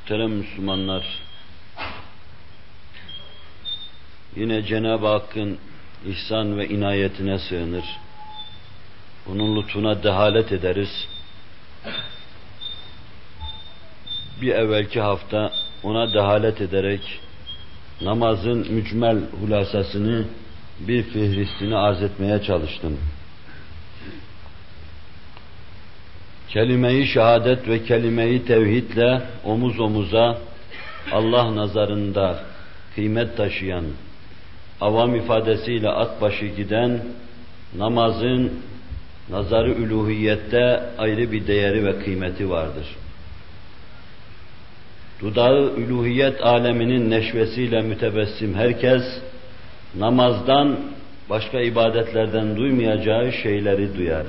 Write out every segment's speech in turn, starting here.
Muhterem Müslümanlar, yine Cenab-ı Hakk'ın ihsan ve inayetine sığınır. Onun lütfuna dehalet ederiz. Bir evvelki hafta ona dehalet ederek namazın mücmel hulasasını bir fihristini arz etmeye çalıştım. Kelime-i şehadet ve kelime-i tevhidle omuz omuza Allah nazarında kıymet taşıyan, avam ifadesiyle at başı giden namazın nazarı üluhiyette ayrı bir değeri ve kıymeti vardır. Dudağı üluhiyet aleminin neşvesiyle mütebessim herkes namazdan başka ibadetlerden duymayacağı şeyleri duyar.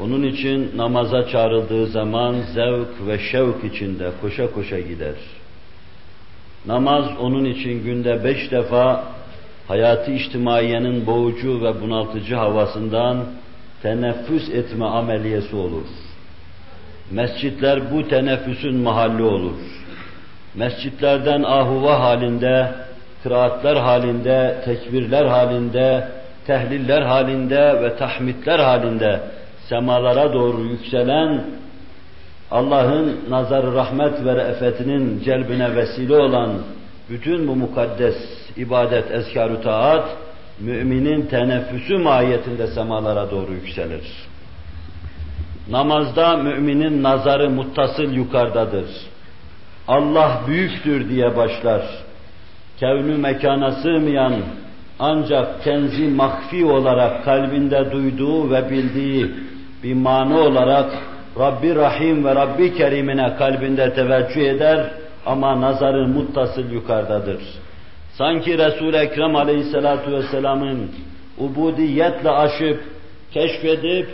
Onun için namaza çağrıldığı zaman zevk ve şevk içinde koşa koşa gider. Namaz onun için günde beş defa hayatı içtimaiyenin boğucu ve bunaltıcı havasından teneffüs etme ameliyesi olur. Mescitler bu teneffüsün mahalli olur. Mescitlerden ahuva halinde, kıraatler halinde, tekbirler halinde, tehliller halinde ve tahmitler halinde semalara doğru yükselen Allah'ın nazar rahmet ve re'fetinin celbine vesile olan bütün bu mukaddes ibadet, eskar taat, müminin teneffüsü mahiyetinde semalara doğru yükselir. Namazda müminin nazarı muttasıl yukarıdadır. Allah büyüktür diye başlar. Kevnü mekana sığmayan ancak kenzi mahfi olarak kalbinde duyduğu ve bildiği bir mani olarak Rabbi Rahim ve Rabbi Kerim'ine kalbinde teveccüh eder ama nazarı muttasıl yukarıdadır. Sanki Resul-i Ekrem Aleyhisselatü Vesselam'ın ubudiyetle aşıp, keşfedip,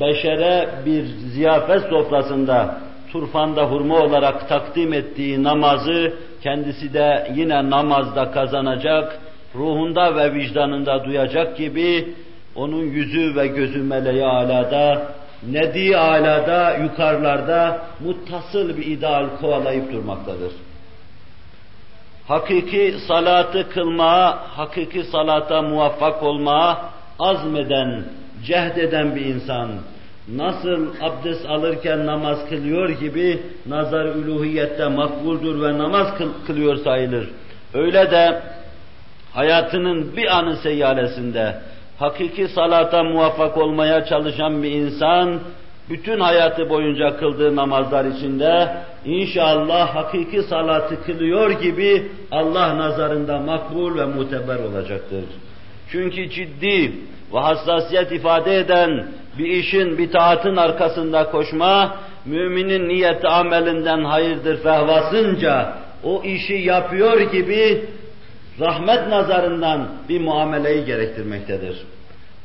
beşere bir ziyafet sofrasında turfanda hurma olarak takdim ettiği namazı kendisi de yine namazda kazanacak, ruhunda ve vicdanında duyacak gibi onun yüzü ve gözü meleği alada, nedi alada, yukarılarda muttasıl bir ideal kovalayıp durmaktadır. Hakiki salatı kılmaya, hakiki salata muvaffak olmaya azmeden, cehdeden bir insan, nasıl abdest alırken namaz kılıyor gibi nazar üluhiyette makbuldur ve namaz kılıyor sayılır. Öyle de hayatının bir anı seyyalesinde hakiki salata muvaffak olmaya çalışan bir insan, bütün hayatı boyunca kıldığı namazlar içinde inşallah hakiki salatı kılıyor gibi Allah nazarında makbul ve muteber olacaktır. Çünkü ciddi ve hassasiyet ifade eden bir işin, bir taatın arkasında koşma, müminin niyeti amelinden hayırdır fehvasınca o işi yapıyor gibi rahmet nazarından bir muameleyi gerektirmektedir.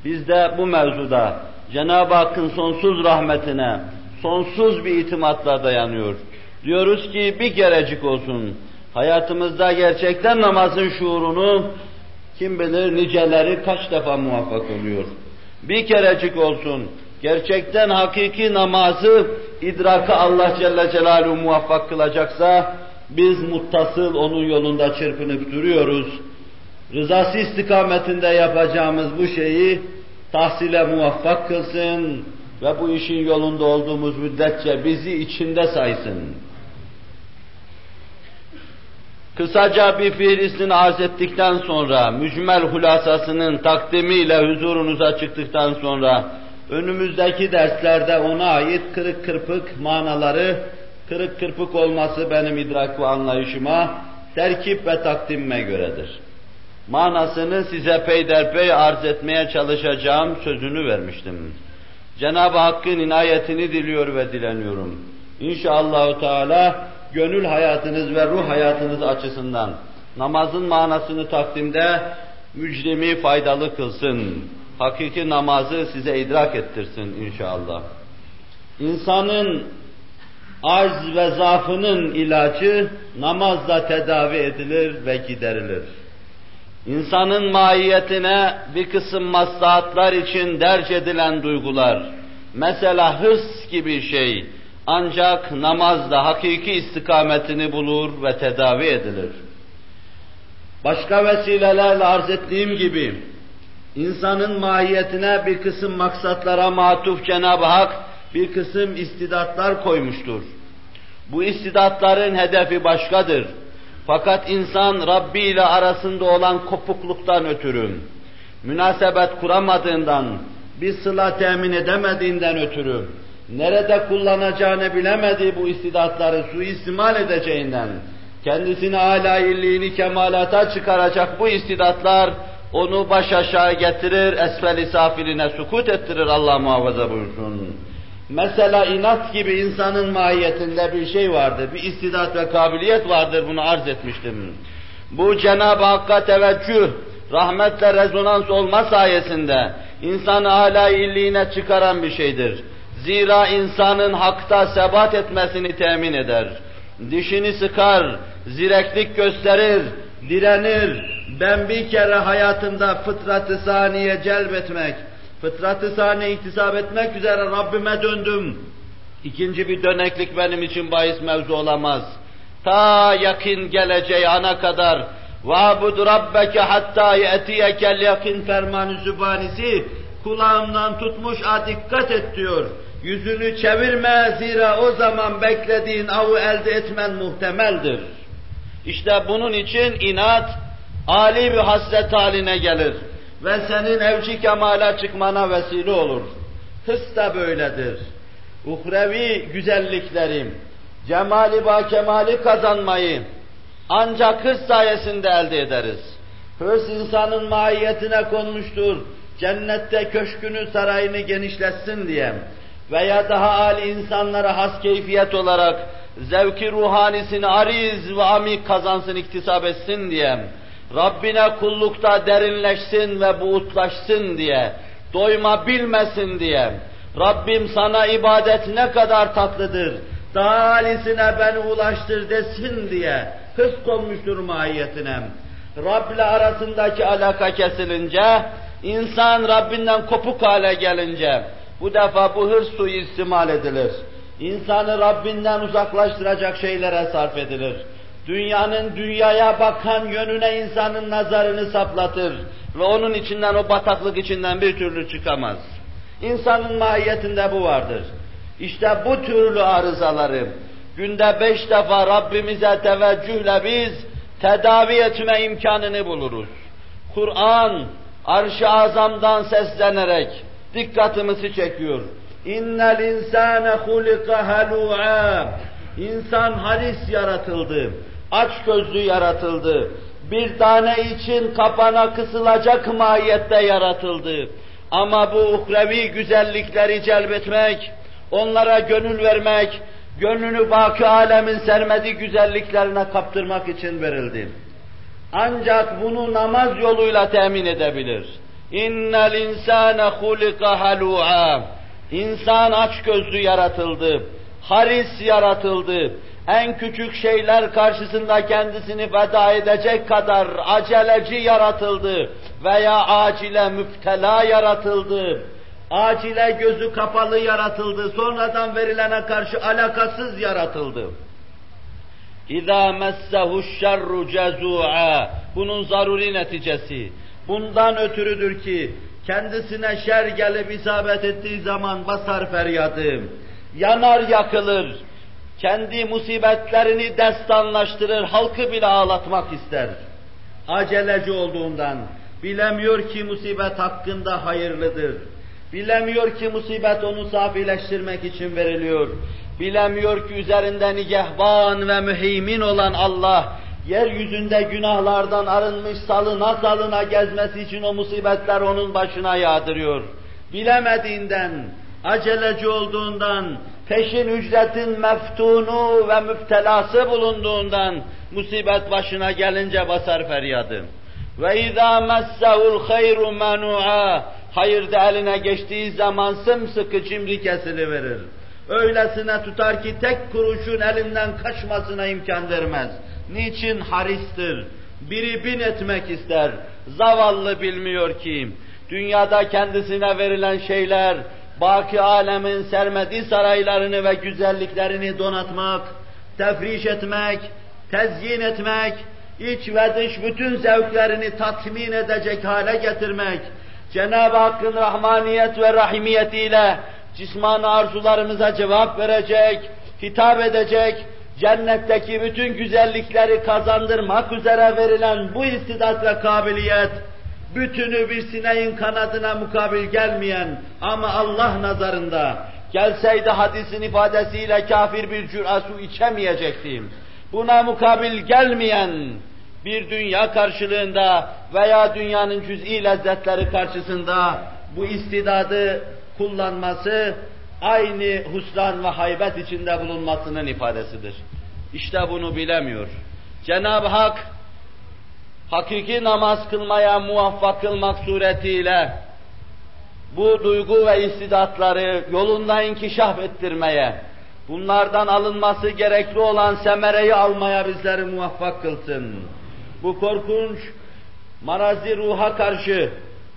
Biz de bu mevzuda Cenab-ı Hakk'ın sonsuz rahmetine, sonsuz bir itimatla dayanıyor. Diyoruz ki bir kerecik olsun, hayatımızda gerçekten namazın şuurunu kim bilir niceleri kaç defa muvaffak oluyor. Bir kerecik olsun, gerçekten hakiki namazı idraka Allah Celle Celaluhu muvaffak kılacaksa, biz muttasıl onun yolunda çırpınıp duruyoruz. Rızası istikametinde yapacağımız bu şeyi tahsile muvaffak kılsın ve bu işin yolunda olduğumuz müddetçe bizi içinde saysın. Kısaca bir fiilistini arz ettikten sonra, mücmel hulasasının takdimiyle huzurunuza çıktıktan sonra, önümüzdeki derslerde ona ait kırık kırpık manaları kırık kırpık olması benim idrak ve anlayışıma, terkip ve takdimime göredir. Manasını size peyderpey arz etmeye çalışacağım sözünü vermiştim. Cenab-ı Hakk'ın inayetini diliyor ve dileniyorum. İnşallahü Teala gönül hayatınız ve ruh hayatınız açısından namazın manasını takdimde mücrimi faydalı kılsın. Hakiki namazı size idrak ettirsin inşallah. İnsanın Arz ve zaafının ilacı namazla tedavi edilir ve giderilir. İnsanın mahiyetine bir kısım maslahatlar için derc edilen duygular, mesela hırs gibi şey, Ancak namazda hakiki istikametini bulur ve tedavi edilir. Başka vesilelerle arz ettiğim gibi, insanın mahiyetine bir kısım maksatlara matuf Cenab-ı Hak bir kısım istidatlar koymuştur. Bu istidatların hedefi başkadır. Fakat insan Rabbi ile arasında olan kopukluktan ötürü, münasebet kuramadığından, bir sıla temin edemediğinden ötürü, nerede kullanacağını bilemediği bu istidatları suistimal edeceğinden, kendisini âlâ illiğini kemalata çıkaracak bu istidatlar, onu baş aşağı getirir, esfel-i safiline sukut ettirir Allah muhafaza buyursun. Mesela inat gibi insanın mahiyetinde bir şey vardır, bir istidat ve kabiliyet vardır, bunu arz etmiştim. Bu Cenab-ı Hakk'a teveccüh, rahmetle rezonans olma sayesinde insanı âlâ illiğine çıkaran bir şeydir. Zira insanın hakta sebat etmesini temin eder. Dişini sıkar, zireklik gösterir, direnir. Ben bir kere hayatımda fıtratı saniye celbetmek, fıtratı saniye iktisap etmek üzere Rabbime döndüm. İkinci bir döneklik benim için bahis mevzu olamaz. Ta yakın geleceği ana kadar وَعْبُدْ رَبَّكَ حَتَّى يَأْتِيَكَ الْيَقِنْ fermanı zübanisi kulağımdan tutmuş a dikkat et diyor. Yüzünü çevirme zira o zaman beklediğin avı elde etmen muhtemeldir. İşte bunun için inat âli bir hasret haline gelir ve senin evci kemale çıkmana vesile olur. Hıs da böyledir. Uhrevi güzelliklerim, cemali ba kemali kazanmayı ancak hırs sayesinde elde ederiz. Hırs insanın mahiyetine konmuştur. Cennette köşkünü, sarayını genişletsin diye veya daha âli insanlara has keyfiyet olarak zevki ruhanisini ariz ve amik kazansın, iktisap etsin diye, Rabbine kullukta derinleşsin ve buğutlaşsın diye, doyma bilmesin diye, Rabbim sana ibadet ne kadar tatlıdır, daha âlisine beni ulaştır desin diye, hırs konmuştur mahiyetine. Rab ile arasındaki alaka kesilince, insan Rabbinden kopuk hale gelince, bu defa bu hırs suyu istimal edilir. İnsanı Rabbinden uzaklaştıracak şeylere sarf edilir. Dünyanın dünyaya bakan yönüne insanın nazarını saplatır ve onun içinden o bataklık içinden bir türlü çıkamaz. İnsanın mahiyetinde bu vardır. İşte bu türlü arızaları günde beş defa Rabbimize teveccühle biz tedavi etme imkanını buluruz. Kur'an arş-ı azamdan seslenerek dikkatimizi çekiyor. İnnel insane hulika halu'a. İnsan halis yaratıldı. Aç gözlü yaratıldı. Bir tane için kapana kısılacak mahiyette yaratıldı. Ama bu uhrevi güzellikleri celbetmek, onlara gönül vermek, gönlünü baki alemin sermediği güzelliklerine kaptırmak için verildi. Ancak bunu namaz yoluyla temin edebilir. İnnel insane hulika halu'a. İnsan aç gözlü yaratıldı. Haris yaratıldı. En küçük şeyler karşısında kendisini feda edecek kadar aceleci yaratıldı veya acile müptela yaratıldı. Acile gözü kapalı yaratıldı. Sonradan verilene karşı alakasız yaratıldı. İza messehu şerru cezu'a. Bunun zaruri neticesi. Bundan ötürüdür ki kendisine şer gelip isabet ettiği zaman basar feryadı. Yanar yakılır. Kendi musibetlerini destanlaştırır, halkı bile ağlatmak ister. Aceleci olduğundan, bilemiyor ki musibet hakkında hayırlıdır. Bilemiyor ki musibet onu safileştirmek için veriliyor. Bilemiyor ki üzerinde nigehban ve müheymin olan Allah, yeryüzünde günahlardan arınmış salına salına gezmesi için o musibetler onun başına yağdırıyor. Bilemediğinden, aceleci olduğundan, peşin ücretin meftunu ve müptelası bulunduğundan musibet başına gelince basar feryadı. Ve izâ messehul hayru menu'a hayır da eline geçtiği zaman sımsıkı cimri kesiliverir. Öylesine tutar ki tek kuruşun elinden kaçmasına imkan vermez. Niçin haristir? Biri bin etmek ister. Zavallı bilmiyor ki dünyada kendisine verilen şeyler baki alemin sermedi saraylarını ve güzelliklerini donatmak, tefriş etmek, tezyin etmek, iç ve dış bütün zevklerini tatmin edecek hale getirmek, Cenab-ı Hakk'ın rahmaniyet ve rahimiyetiyle cismani arzularımıza cevap verecek, hitap edecek, cennetteki bütün güzellikleri kazandırmak üzere verilen bu istidat ve kabiliyet, bütünü bir sineğin kanadına mukabil gelmeyen ama Allah nazarında gelseydi hadisin ifadesiyle kafir bir cüra su içemeyecektim. Buna mukabil gelmeyen bir dünya karşılığında veya dünyanın cüz'i lezzetleri karşısında bu istidadı kullanması aynı husran ve haybet içinde bulunmasının ifadesidir. İşte bunu bilemiyor. Cenab-ı Hak hakiki namaz kılmaya muvaffak kılmak suretiyle bu duygu ve istidatları yolunda inkişaf ettirmeye, bunlardan alınması gerekli olan semereyi almaya bizleri muvaffak kılsın. Bu korkunç marazi ruha karşı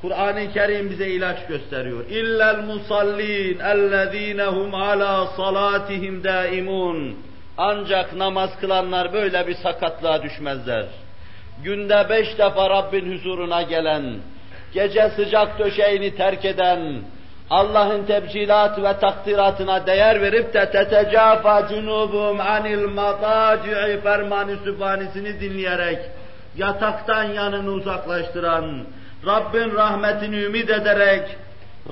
Kur'an-ı Kerim bize ilaç gösteriyor. İllel musallin ellezinehum ala salatihim daimun. Ancak namaz kılanlar böyle bir sakatlığa düşmezler. Günde beş defa Rabbin huzuruna gelen, gece sıcak döşeğini terk eden, Allah'ın tebcilat ve takdiratına değer verip de tetecafa cunubum anil madaci'i fermanı sübhanisini dinleyerek yataktan yanını uzaklaştıran, Rabbin rahmetini ümit ederek,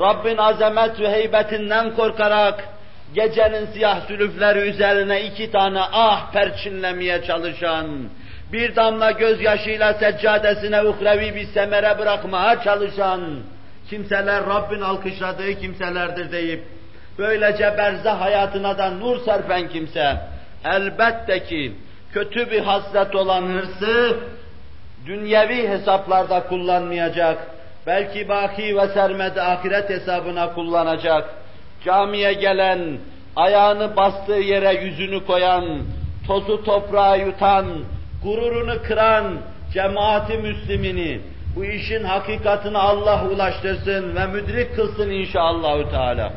Rabbin azamet ve heybetinden korkarak, gecenin siyah sülüfleri üzerine iki tane ah perçinlemeye çalışan, bir damla gözyaşıyla seccadesine uhrevi bir semere bırakmaya çalışan kimseler Rabbin alkışladığı kimselerdir deyip, böylece berzah hayatına da nur serpen kimse, elbette ki kötü bir hasret olan hırsı, dünyevi hesaplarda kullanmayacak, belki baki ve sermedi ahiret hesabına kullanacak, camiye gelen, ayağını bastığı yere yüzünü koyan, tozu toprağa yutan, gururunu kıran cemaati müslimini, bu işin hakikatini Allah ulaştırsın ve müdrik kılsın inşallahü teala.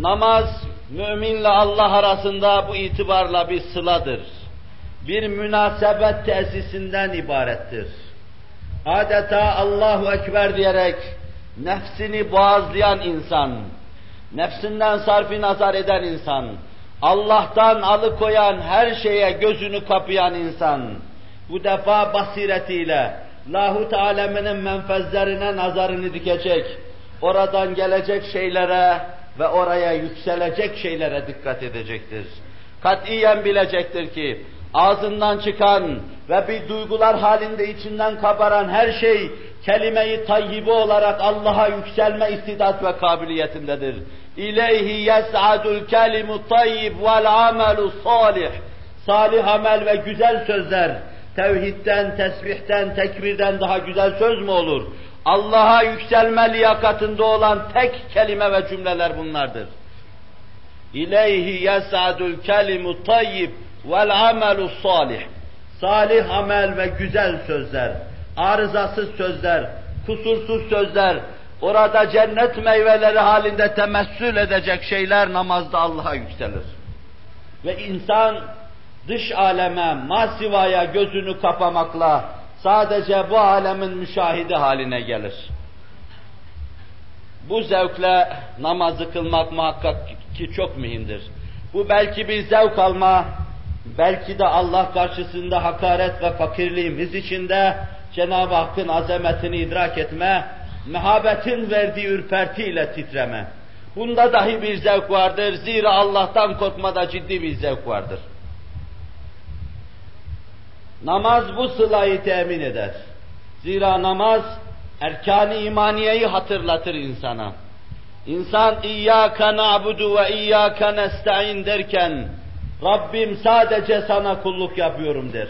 Namaz, müminle Allah arasında bu itibarla bir sıladır. Bir münasebet tesisinden ibarettir. Adeta Allahu Ekber diyerek nefsini boğazlayan insan, nefsinden sarfi nazar eden insan, Allah'tan alıkoyan her şeye gözünü kapayan insan, bu defa basiretiyle lahut aleminin menfezlerine nazarını dikecek, oradan gelecek şeylere ve oraya yükselecek şeylere dikkat edecektir. Katiyen bilecektir ki, ağzından çıkan ve bir duygular halinde içinden kabaran her şey, kelime-i tayyibi olarak Allah'a yükselme istidat ve kabiliyetindedir. İleyhi yes'adul kelimu tayyib vel amelu salih. Salih amel ve güzel sözler, tevhidden, tesbihten, tekbirden daha güzel söz mü olur? Allah'a yükselme liyakatında olan tek kelime ve cümleler bunlardır. İleyhi yes'adul kelimu tayyib vel amelu salih. Salih amel ve güzel sözler, arızasız sözler, kusursuz sözler, orada cennet meyveleri halinde temessül edecek şeyler namazda Allah'a yükselir. Ve insan dış aleme, masivaya gözünü kapamakla sadece bu alemin müşahidi haline gelir. Bu zevkle namazı kılmak muhakkak ki çok mühimdir. Bu belki bir zevk alma, belki de Allah karşısında hakaret ve fakirliğimiz içinde Cenab-ı Hakk'ın azametini idrak etme, mehabetin verdiği ürpertiyle titreme. Bunda dahi bir zevk vardır. Zira Allah'tan korkmada ciddi bir zevk vardır. Namaz bu sılayı temin eder. Zira namaz erkan-ı imaniyeyi hatırlatır insana. İnsan İyyâke na'budu ve İyyâke nesta'in derken Rabbim sadece sana kulluk yapıyorum der.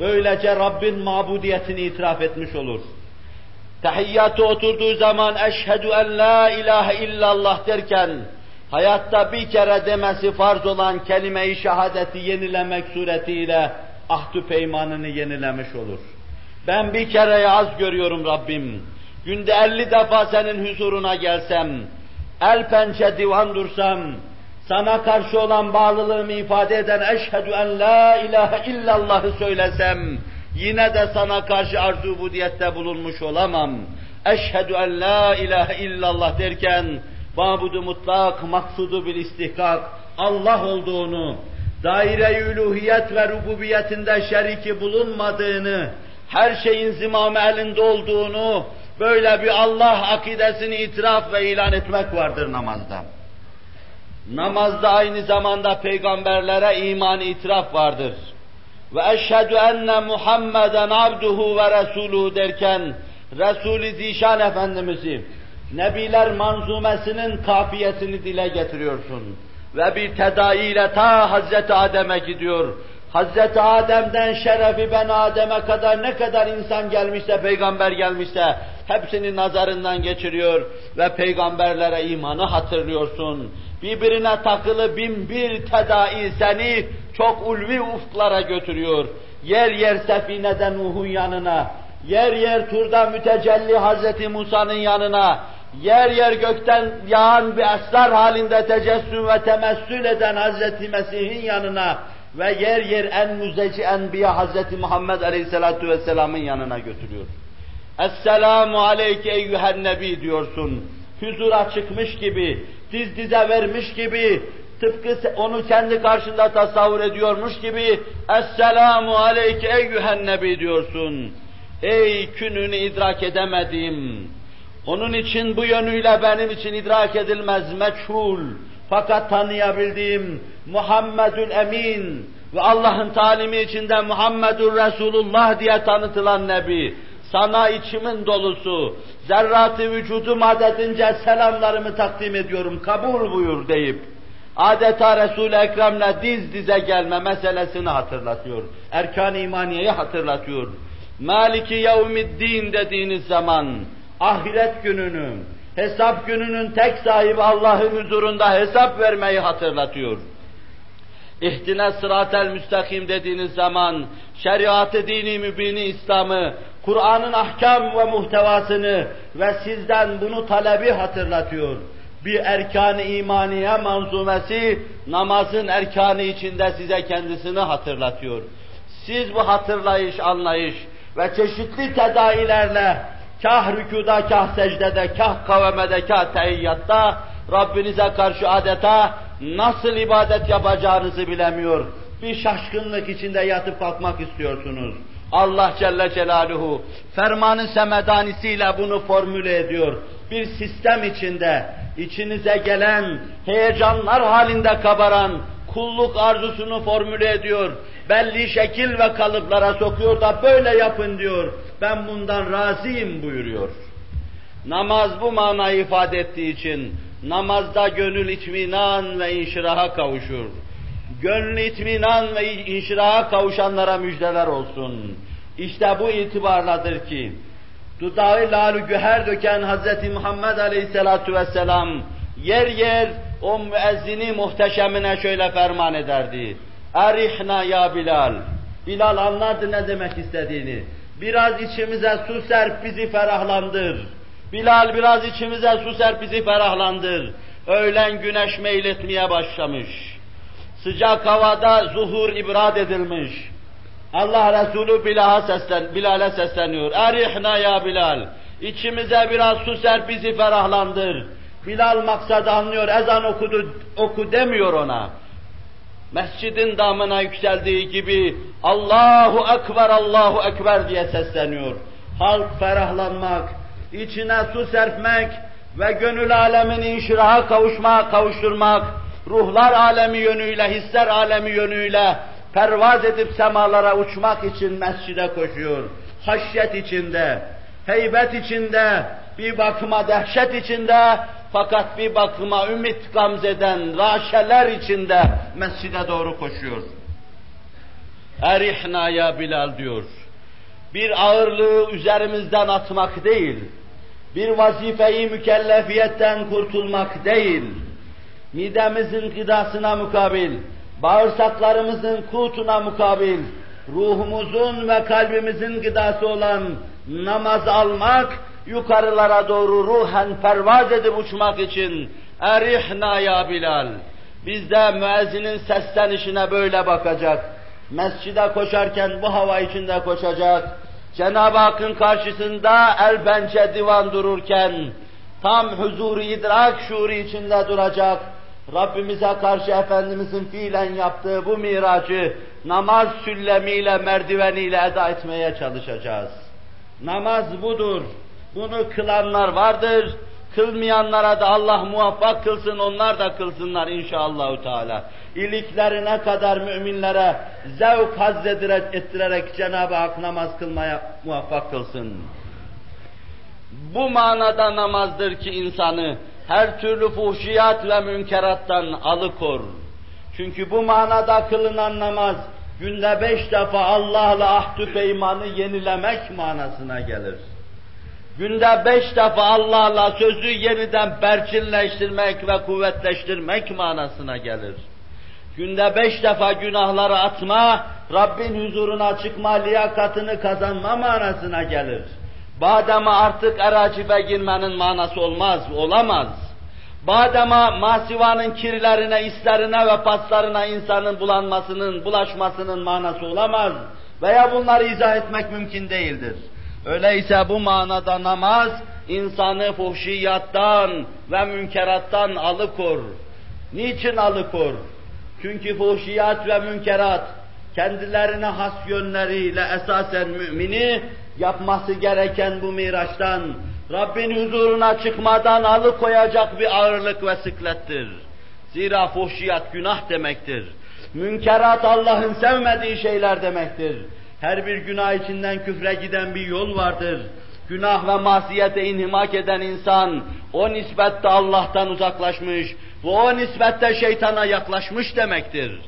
Böylece Rabbin mabudiyetini itiraf etmiş olur. Tahiyyatı oturduğu zaman eşhedü en la ilahe illallah derken hayatta bir kere demesi farz olan kelime-i şehadeti yenilemek suretiyle ahdü peymanını yenilemiş olur. Ben bir kere az görüyorum Rabbim. günde elli defa senin huzuruna gelsem, el pençe divan dursam, sana karşı olan bağlılığımı ifade eden eşhedü en la ilahe illallah'ı söylesem, yine de sana karşı arzu budiyette bulunmuş olamam. Eşhedü en la ilahe illallah derken, mabudu mutlak, maksudu bil istihkak, Allah olduğunu, daire-i üluhiyet ve rububiyetinde şeriki bulunmadığını, her şeyin zimamı elinde olduğunu, böyle bir Allah akidesini itiraf ve ilan etmek vardır namazda. Namazda aynı zamanda peygamberlere iman itiraf vardır. Ve eşhedü enne Muhammeden abduhu ve resuluhu derken Resul-i Zişan Efendimiz'i Nebiler manzumesinin kafiyesini dile getiriyorsun. Ve bir tedaiyle ta Hazreti Adem'e gidiyor. Hazreti Adem'den şerefi ben Adem'e kadar ne kadar insan gelmişse, peygamber gelmişse hepsini nazarından geçiriyor ve peygamberlere imanı hatırlıyorsun. Birbirine takılı bin bir tedai seni çok ulvi ufklara götürüyor. Yer yer sefineden Nuh'un yanına, yer yer turda mütecelli Hazreti Musa'nın yanına, yer yer gökten yağan bir esrar halinde tecessüm ve temessül eden Hazreti Mesih'in yanına ve yer yer en müzeci enbiya Hazreti Muhammed Aleyhisselatü Vesselam'ın yanına götürüyor. Esselamu aleyke eyyühen nebi diyorsun. Huzura çıkmış gibi, diz dize vermiş gibi, tıpkı onu kendi karşında tasavvur ediyormuş gibi Esselamu aleyke eyyühen nebi diyorsun. Ey kününü idrak edemediğim, onun için bu yönüyle benim için idrak edilmez meçhul, fakat tanıyabildiğim Muhammedül Emin ve Allah'ın talimi içinde Muhammedül Resulullah diye tanıtılan Nebi, sana içimin dolusu, zerratı vücudum adedince selamlarımı takdim ediyorum, kabul buyur deyip, adeta Resul-i Ekrem'le diz dize gelme meselesini hatırlatıyor. Erkan-ı imaniyeyi hatırlatıyor. Maliki yevmiddin dediğiniz zaman, ahiret gününü, hesap gününün tek sahibi Allah'ın huzurunda hesap vermeyi hatırlatıyor. İhtine sıratel müstakim dediğiniz zaman, şeriatı dini mübini İslam'ı, Kur'an'ın ahkam ve muhtevasını ve sizden bunu talebi hatırlatıyor. Bir erkan-ı imaniye manzumesi, namazın erkanı içinde size kendisini hatırlatıyor. Siz bu hatırlayış, anlayış ve çeşitli tedailerle kah rükuda, kah secdede, kah kavemede, kah teyyatta Rabbinize karşı adeta nasıl ibadet yapacağınızı bilemiyor. Bir şaşkınlık içinde yatıp kalkmak istiyorsunuz. Allah Celle Celaluhu fermanı semedanisiyle bunu formüle ediyor. Bir sistem içinde içinize gelen heyecanlar halinde kabaran kulluk arzusunu formüle ediyor. Belli şekil ve kalıplara sokuyor da böyle yapın diyor. Ben bundan razıyım buyuruyor. Namaz bu manayı ifade ettiği için namazda gönül itminan ve inşiraha kavuşur. Gönlü itminan ve inşiraha kavuşanlara müjdeler olsun. İşte bu itibarladır ki, dudağı lalü güher döken Hz. Muhammed Aleyhisselatu Vesselam, yer yer o müezzini muhteşemine şöyle ferman ederdi. Erihna ya Bilal. Bilal anladı ne demek istediğini. Biraz içimize su serp bizi ferahlandır. Bilal biraz içimize su serp bizi ferahlandır. Öğlen güneş meyletmeye başlamış. Sıcak havada zuhur ibrad edilmiş. Allah Resulü Bilal'e seslen, Bilal'e sesleniyor. Erihna ya Bilal. İçimize biraz su serp bizi ferahlandır. Bilal maksadı anlıyor, ezan okudu, oku demiyor ona. Mescidin damına yükseldiği gibi Allahu Ekber, Allahu Ekber diye sesleniyor. Halk ferahlanmak, içine su serpmek ve gönül alemini inşiraha kavuşmak, kavuşturmak, ruhlar alemi yönüyle, hisler alemi yönüyle pervaz edip semalara uçmak için mescide koşuyor. Haşyet içinde, heybet içinde, bir bakıma dehşet içinde, fakat bir bakıma ümit gamzeden raşeler içinde mescide doğru koşuyor. Erihna ya Bilal diyor. Bir ağırlığı üzerimizden atmak değil, bir vazifeyi mükellefiyetten kurtulmak değil, midemizin gıdasına mukabil, bağırsaklarımızın kutuna mukabil, ruhumuzun ve kalbimizin gıdası olan namaz almak, yukarılara doğru ruhen pervaz edip uçmak için erihna ya Bilal. Biz de müezzinin seslenişine böyle bakacak. Mescide koşarken bu hava içinde koşacak. Cenab-ı Hakk'ın karşısında el pençe divan dururken tam huzuru idrak şuuru içinde duracak. Rabbimize karşı Efendimizin fiilen yaptığı bu miracı namaz süllemiyle, merdiveniyle eda etmeye çalışacağız. Namaz budur. Bunu kılanlar vardır. Kılmayanlara da Allah muvaffak kılsın, onlar da kılsınlar inşallahü teala. İliklerine kadar müminlere zevk hazzedirek ettirerek Cenab-ı Hak namaz kılmaya muvaffak kılsın. Bu manada namazdır ki insanı her türlü fuhşiyat ve münkerattan alıkor. Çünkü bu manada kılınan namaz günde beş defa Allah'la ahdü peymanı yenilemek manasına gelir. Günde beş defa Allah'la sözü yeniden berçinleştirmek ve kuvvetleştirmek manasına gelir. Günde beş defa günahları atma, Rabbin huzuruna çıkma, liyakatını kazanma manasına gelir. Badema artık eracibe girmenin manası olmaz, olamaz. Badema masivanın kirlerine, islerine ve paslarına insanın bulanmasının, bulaşmasının manası olamaz. Veya bunları izah etmek mümkün değildir. Öyleyse bu manada namaz, insanı fuhşiyattan ve münkerattan alıkor. Niçin alıkor? Çünkü fuhşiyat ve münkerat, kendilerine has yönleriyle esasen mümini, yapması gereken bu miraçtan, Rabbin huzuruna çıkmadan alıkoyacak bir ağırlık ve sıklettir. Zira fuhşiyat günah demektir. Münkerat Allah'ın sevmediği şeyler demektir. Her bir günah içinden küfre giden bir yol vardır. Günah ve masiyete inhimak eden insan, o nispette Allah'tan uzaklaşmış ve o nispette şeytana yaklaşmış demektir.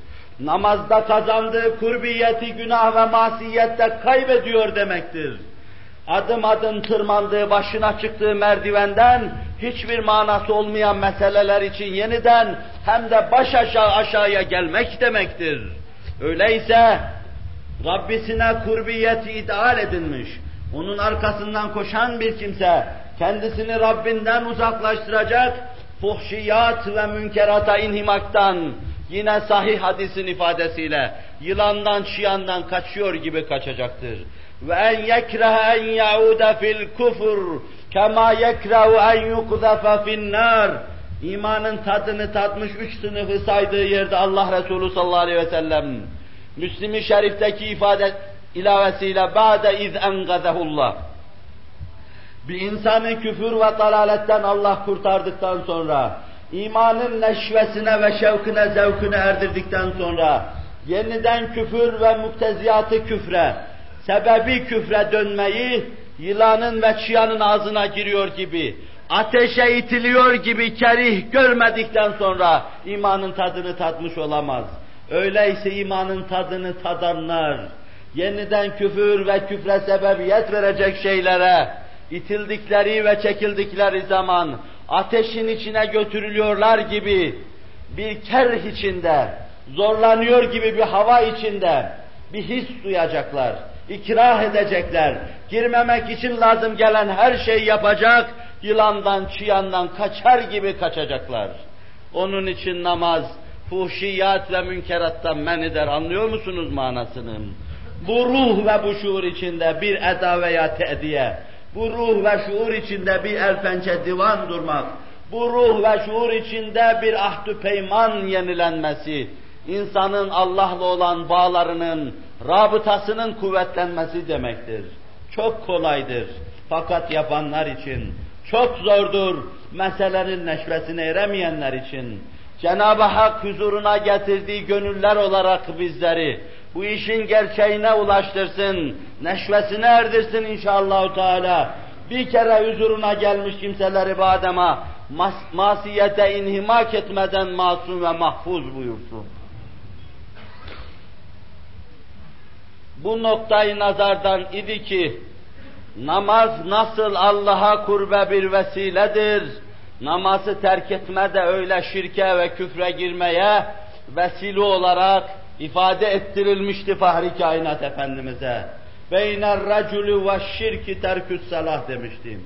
Namazda kazandığı kurbiyeti günah ve masiyette kaybediyor demektir. Adım adım tırmandığı, başına çıktığı merdivenden hiçbir manası olmayan meseleler için yeniden hem de baş aşağı aşağıya gelmek demektir. Öyleyse Rabbisine kurbiyeti ideal edinmiş, onun arkasından koşan bir kimse, kendisini Rabbinden uzaklaştıracak, fuhşiyat ve münkerata inhimaktan, yine sahih hadisin ifadesiyle, yılandan, çıyandan kaçıyor gibi kaçacaktır. Ve en yekrehe en yaude fil kufur, kema yekrehu en yukzafe finnar. İmanın tadını tatmış üç sınıfı saydığı yerde Allah Resulü sallallahu aleyhi ve sellem, Müslim-i Şerif'teki ifade ilavesiyle ba'de iz engazehullah. Bir insanı küfür ve dalaletten Allah kurtardıktan sonra, imanın neşvesine ve şevkine, zevkine erdirdikten sonra, yeniden küfür ve mukteziyatı küfre, sebebi küfre dönmeyi, yılanın ve çıyanın ağzına giriyor gibi, ateşe itiliyor gibi kerih görmedikten sonra imanın tadını tatmış olamaz. Öyleyse imanın tadını tadanlar, yeniden küfür ve küfre sebebiyet verecek şeylere, itildikleri ve çekildikleri zaman ateşin içine götürülüyorlar gibi bir kerh içinde, zorlanıyor gibi bir hava içinde bir his duyacaklar, ikrah edecekler, girmemek için lazım gelen her şeyi yapacak, yılandan, çıyandan kaçar gibi kaçacaklar. Onun için namaz, fuhşiyat ve münkerattan men eder, anlıyor musunuz manasını? Bu ruh ve bu şuur içinde bir eda veya te'diye, bu ruh ve şuur içinde bir el pençe divan durmak, bu ruh ve şuur içinde bir ahdü peyman yenilenmesi, insanın Allah'la olan bağlarının, rabıtasının kuvvetlenmesi demektir. Çok kolaydır. Fakat yapanlar için çok zordur. Meselenin neşvesine eremeyenler için. Cenab-ı Hak huzuruna getirdiği gönüller olarak bizleri bu işin gerçeğine ulaştırsın, neşvesine erdirsin inşallah Teala. Bir kere huzuruna gelmiş kimseleri bu mas masiyete inhimak etmeden masum ve mahfuz buyursun. Bu noktayı nazardan idi ki namaz nasıl Allah'a kurbe bir vesiledir, namazı terk etme de öyle şirke ve küfre girmeye vesile olarak ifade ettirilmişti Fahri Kainat Efendimiz'e. Beyner racülü ve şirki terküs salah demiştim.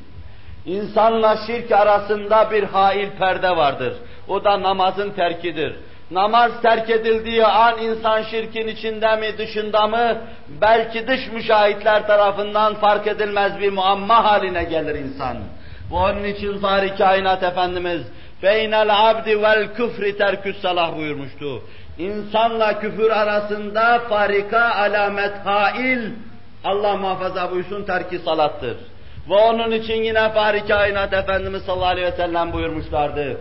İnsanla şirk arasında bir hail perde vardır. O da namazın terkidir. Namaz terk edildiği an insan şirkin içinde mi dışında mı belki dış müşahitler tarafından fark edilmez bir muamma haline gelir insan. Bu onun için Fahri Kainat Efendimiz beynel abdi vel küfri terküs salah buyurmuştu. İnsanla küfür arasında farika, alamet, hail, Allah muhafaza buyursun terki salattır. Ve onun için yine Fahri Kainat Efendimiz sallallahu aleyhi ve sellem buyurmuşlardı.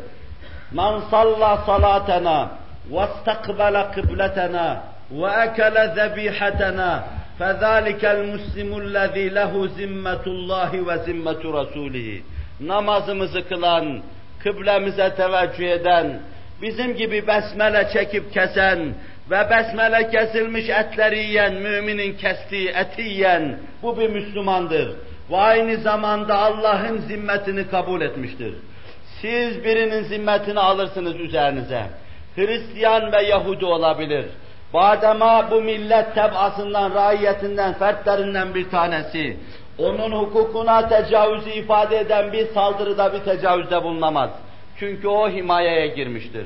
Men salla salatena ve istakbala kıbletena ve ekele zebihetena fezalikel muslimul lezî lehu zimmetullahi ve zimmetu rasulihi. Namazımızı kılan, kıblemize teveccüh eden, bizim gibi besmele çekip kesen ve besmele kesilmiş etleri yiyen, müminin kestiği eti yiyen, bu bir Müslümandır. Ve aynı zamanda Allah'ın zimmetini kabul etmiştir. Siz birinin zimmetini alırsınız üzerinize. Hristiyan ve Yahudi olabilir. Badema bu millet tebasından, raiyetinden, fertlerinden bir tanesi. Onun hukukuna tecavüzü ifade eden bir saldırıda bir tecavüzde bulunamaz. Çünkü o himayeye girmiştir.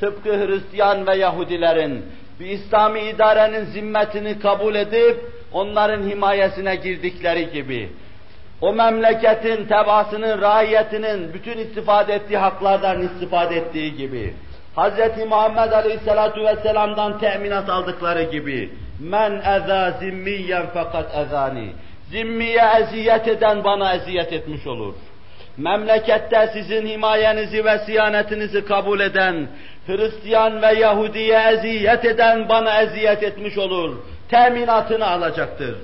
Tıpkı Hristiyan ve Yahudilerin bir İslami idarenin zimmetini kabul edip onların himayesine girdikleri gibi o memleketin tebasının, raiyetinin bütün istifade ettiği haklardan istifade ettiği gibi Hz. Muhammed Aleyhisselatu Vesselam'dan teminat aldıkları gibi men eza zimmiyen fakat ezani zimmiye eziyet eden bana eziyet etmiş olur. Memlekette sizin himayenizi ve siyanetinizi kabul eden, Hristiyan ve Yahudiye eziyet eden bana eziyet etmiş olur. Teminatını alacaktır.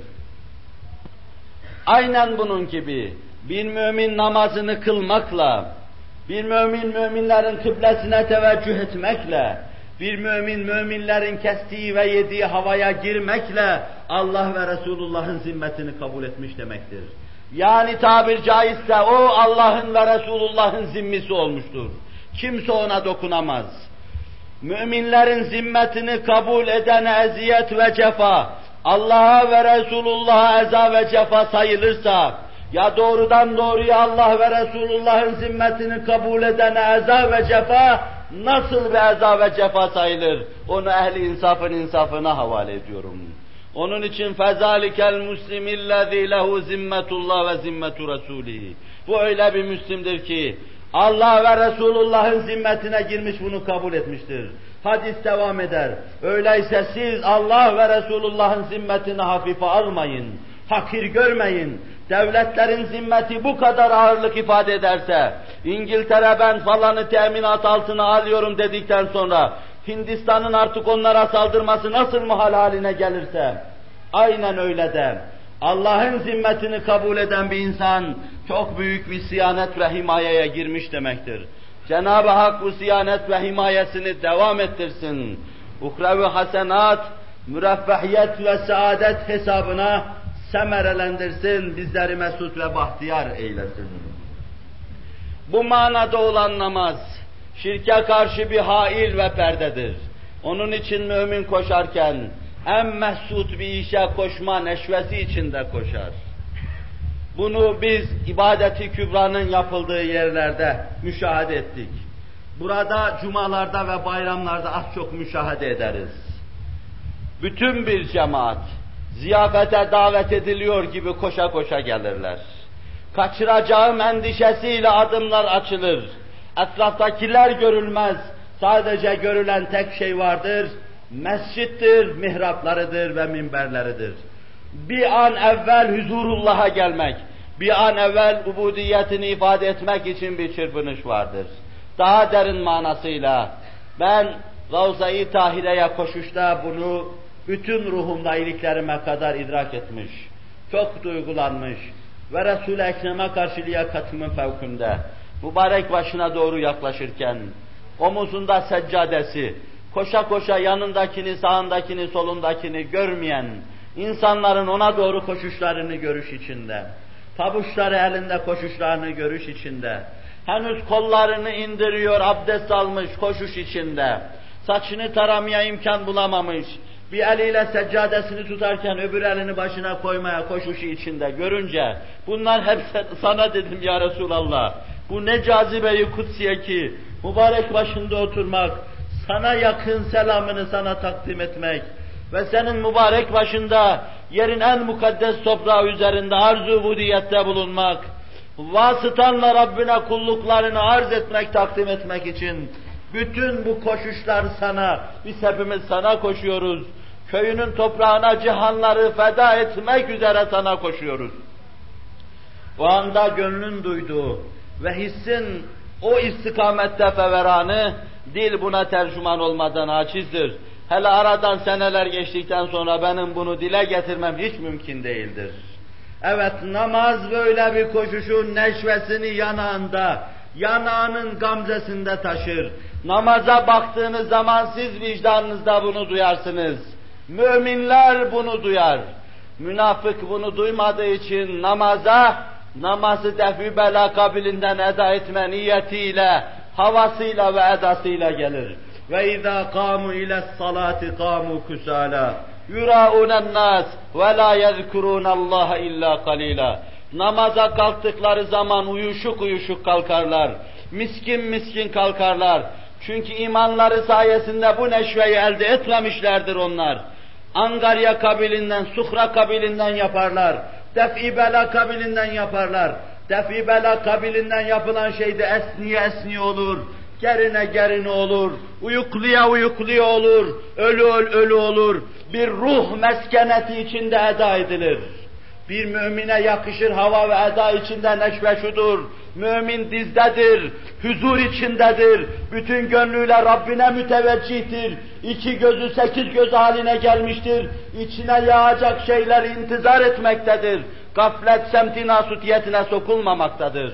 Aynen bunun gibi bir mümin namazını kılmakla, bir mümin müminlerin kıblesine teveccüh etmekle, bir mümin müminlerin kestiği ve yediği havaya girmekle Allah ve Resulullah'ın zimmetini kabul etmiş demektir. Yani tabir caizse o Allah'ın ve Resulullah'ın zimmisi olmuştur. Kimse ona dokunamaz. Müminlerin zimmetini kabul edene eziyet ve cefa, Allah'a ve Resulullah'a eza ve cefa sayılırsa, ya doğrudan doğruya Allah ve Resulullah'ın zimmetini kabul edene eza ve cefa nasıl bir eza ve cefa sayılır? Onu ehli insafın insafına havale ediyorum. Onun için fezalikel muslimillezî lehu zimmetullah ve zimmetu rasulihi. Bu öyle bir Müslimdir ki Allah ve Resulullah'ın zimmetine girmiş bunu kabul etmiştir. Hadis devam eder. Öyleyse siz Allah ve Resulullah'ın zimmetini hafife almayın. Hakir görmeyin. Devletlerin zimmeti bu kadar ağırlık ifade ederse, İngiltere ben falanı teminat altına alıyorum dedikten sonra, Hindistan'ın artık onlara saldırması nasıl muhal haline gelirse, aynen öyle de, Allah'ın zimmetini kabul eden bir insan, çok büyük bir siyanet ve himayeye girmiş demektir. Cenab-ı Hak bu siyanet ve himayesini devam ettirsin. Uhrevi hasenat, müreffehiyet ve saadet hesabına semerelendirsin, bizleri mesut ve bahtiyar eylesin. Bu manada olan namaz, şirke karşı bir hail ve perdedir. Onun için mümin koşarken, en mesut bir işe koşma neşvesi içinde koşar. Bunu biz ibadeti kübranın yapıldığı yerlerde müşahede ettik. Burada cumalarda ve bayramlarda az çok müşahede ederiz. Bütün bir cemaat, ziyafete davet ediliyor gibi koşa koşa gelirler. Kaçıracağım endişesiyle adımlar açılır. Etraftakiler görülmez. Sadece görülen tek şey vardır. Mescittir, mihraplarıdır ve minberleridir. Bir an evvel huzurullah'a gelmek, bir an evvel ubudiyetini ifade etmek için bir çırpınış vardır. Daha derin manasıyla ben Ravza-i Tahire'ye koşuşta bunu bütün ruhumda iliklerime kadar idrak etmiş, çok duygulanmış ve Resul-i Ekrem'e karşı liyakatimin fevkinde, mübarek başına doğru yaklaşırken, omuzunda seccadesi, koşa koşa yanındakini, sağındakini, solundakini görmeyen, insanların ona doğru koşuşlarını görüş içinde, pabuçları elinde koşuşlarını görüş içinde, henüz kollarını indiriyor, abdest almış koşuş içinde, saçını taramaya imkan bulamamış, bir eliyle seccadesini tutarken öbür elini başına koymaya koşuşu içinde görünce bunlar hep sana dedim ya Resulallah. Bu ne cazibeyi kutsiye ki mübarek başında oturmak, sana yakın selamını sana takdim etmek ve senin mübarek başında yerin en mukaddes toprağı üzerinde arzu budiyette bulunmak, vasıtanla Rabbine kulluklarını arz etmek, takdim etmek için bütün bu koşuşlar sana, biz hepimiz sana koşuyoruz. Köyünün toprağına cihanları feda etmek üzere sana koşuyoruz. O anda gönlün duyduğu ve hissin o istikamette feveranı, dil buna tercüman olmadan acizdir. Hele aradan seneler geçtikten sonra benim bunu dile getirmem hiç mümkün değildir. Evet namaz böyle bir koşuşun neşvesini yanağında, yanağının gamzesinde taşır. Namaza baktığınız zaman siz vicdanınızda bunu duyarsınız. Müminler bunu duyar. Münafık bunu duymadığı için namaza, namazı defi bela kabilinden eda etme niyetiyle, havasıyla ve edasıyla gelir. Ve izâ kâmu ile salati kâmu kusâlâ. Yurâûnen nâs ve lâ yezkurûnallâhe illâ kalîlâ. Namaza kalktıkları zaman uyuşuk uyuşuk kalkarlar. Miskin miskin kalkarlar. Çünkü imanları sayesinde bu neşveyi elde etmemişlerdir onlar. Angarya kabilinden, Sukra kabilinden yaparlar. Def'i bela kabilinden yaparlar. Def'i bela kabilinden yapılan şey de esniye esniye olur. Gerine gerine olur. Uyukluya uyukluya olur. Ölü ölü, ölü olur. Bir ruh meskeneti içinde eda edilir. Bir mümine yakışır hava ve eda içinde neşve şudur. Mümin dizdedir, huzur içindedir, bütün gönlüyle Rabbine müteveccihtir, iki gözü sekiz göz haline gelmiştir, içine yağacak şeyler intizar etmektedir, gaflet semti nasutiyetine sokulmamaktadır.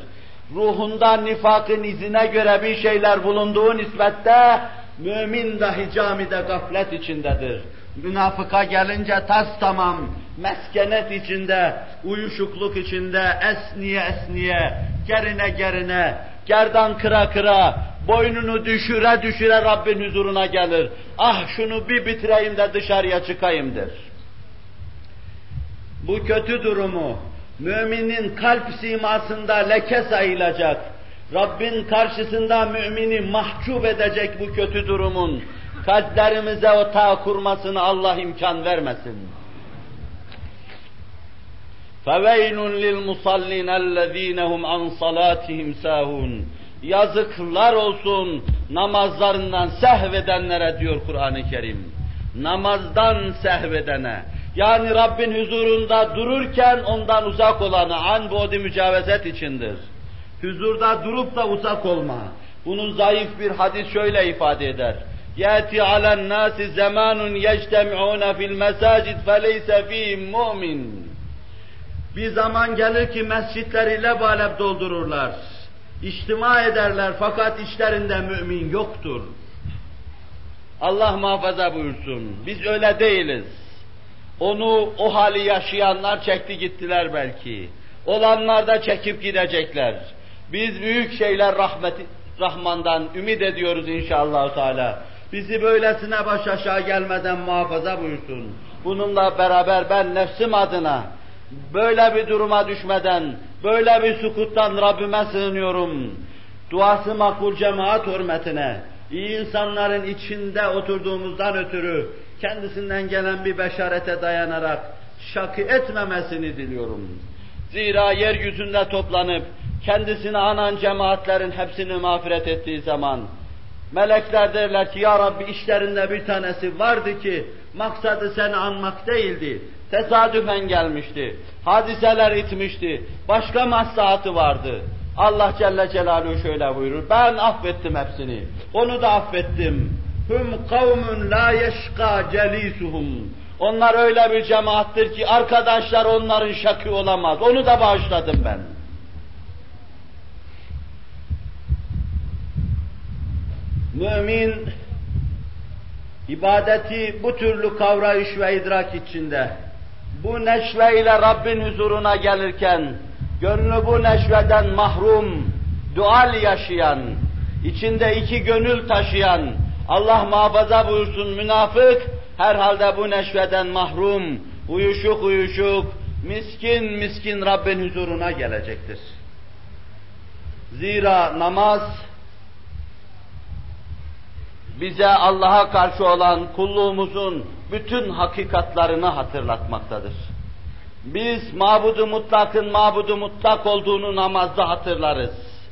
Ruhunda nifakın izine göre bir şeyler bulunduğu nispette, mümin dahi camide gaflet içindedir. Münafıka gelince tas tamam, meskenet içinde, uyuşukluk içinde, esniye esniye, gerine gerine, gerdan kıra kıra, boynunu düşüre düşüre Rabbin huzuruna gelir. Ah şunu bir bitireyim de dışarıya çıkayımdır. Bu kötü durumu, müminin kalp simasında leke sayılacak, Rabbin karşısında mümini mahcup edecek bu kötü durumun, kalplerimize o kurmasını Allah imkan vermesin. فَوَيْلٌ لِلْمُصَلِّينَ الَّذ۪ينَ هُمْ عَنْ صَلَاتِهِمْ سَاهُونَ Yazıklar olsun namazlarından sehvedenlere diyor Kur'an-ı Kerim. Namazdan sehvedene. Yani Rabbin huzurunda dururken ondan uzak olanı an bodi mücavezet içindir. Huzurda durup da uzak olma. Bunun zayıf bir hadis şöyle ifade eder. يَأْتِ عَلَى النَّاسِ زَمَانٌ يَجْتَمِعُونَ فِي الْمَسَاجِدِ فَلَيْسَ ف۪يهِمْ مُؤْمِنٌ bir zaman gelir ki mescitleri lebalep doldururlar. İçtima ederler fakat işlerinde mümin yoktur. Allah muhafaza buyursun. Biz öyle değiliz. Onu o hali yaşayanlar çekti gittiler belki. Olanlar da çekip gidecekler. Biz büyük şeyler rahmeti, Rahman'dan ümit ediyoruz inşallah Teala. Bizi böylesine baş aşağı gelmeden muhafaza buyursun. Bununla beraber ben nefsim adına böyle bir duruma düşmeden, böyle bir sukuttan Rabbime sığınıyorum. Duası makbul cemaat hürmetine, iyi insanların içinde oturduğumuzdan ötürü kendisinden gelen bir beşarete dayanarak şakı etmemesini diliyorum. Zira yeryüzünde toplanıp kendisini anan cemaatlerin hepsini mağfiret ettiği zaman melekler derler ki ya Rabbi işlerinde bir tanesi vardı ki maksadı seni anmak değildi. Tesadüfen gelmişti. Hadiseler itmişti. Başka maslahatı vardı. Allah Celle Celaluhu şöyle buyurur. Ben affettim hepsini. Onu da affettim. Hum kavmun la yeşka celisuhum. Onlar öyle bir cemaattir ki arkadaşlar onların şakı olamaz. Onu da bağışladım ben. Mümin ibadeti bu türlü kavrayış ve idrak içinde bu neşve ile Rabbin huzuruna gelirken gönlü bu neşveden mahrum, dual yaşayan, içinde iki gönül taşıyan, Allah muhafaza buyursun münafık, Herhalde bu neşveden mahrum, uyuşuk uyuşuk, miskin miskin Rabbin huzuruna gelecektir. Zira namaz bize Allah'a karşı olan kulluğumuzun bütün hakikatlarını hatırlatmaktadır. Biz mabudu mutlakın mabudu mutlak olduğunu namazda hatırlarız.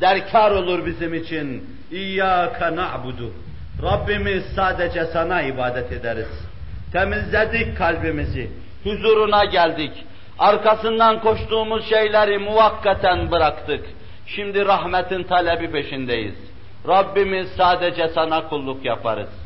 Derkar olur bizim için. İyyâke na'budu. Rabbimiz sadece sana ibadet ederiz. Temizledik kalbimizi. Huzuruna geldik. Arkasından koştuğumuz şeyleri muvakkaten bıraktık. Şimdi rahmetin talebi peşindeyiz. Rabbimiz sadece sana kulluk yaparız.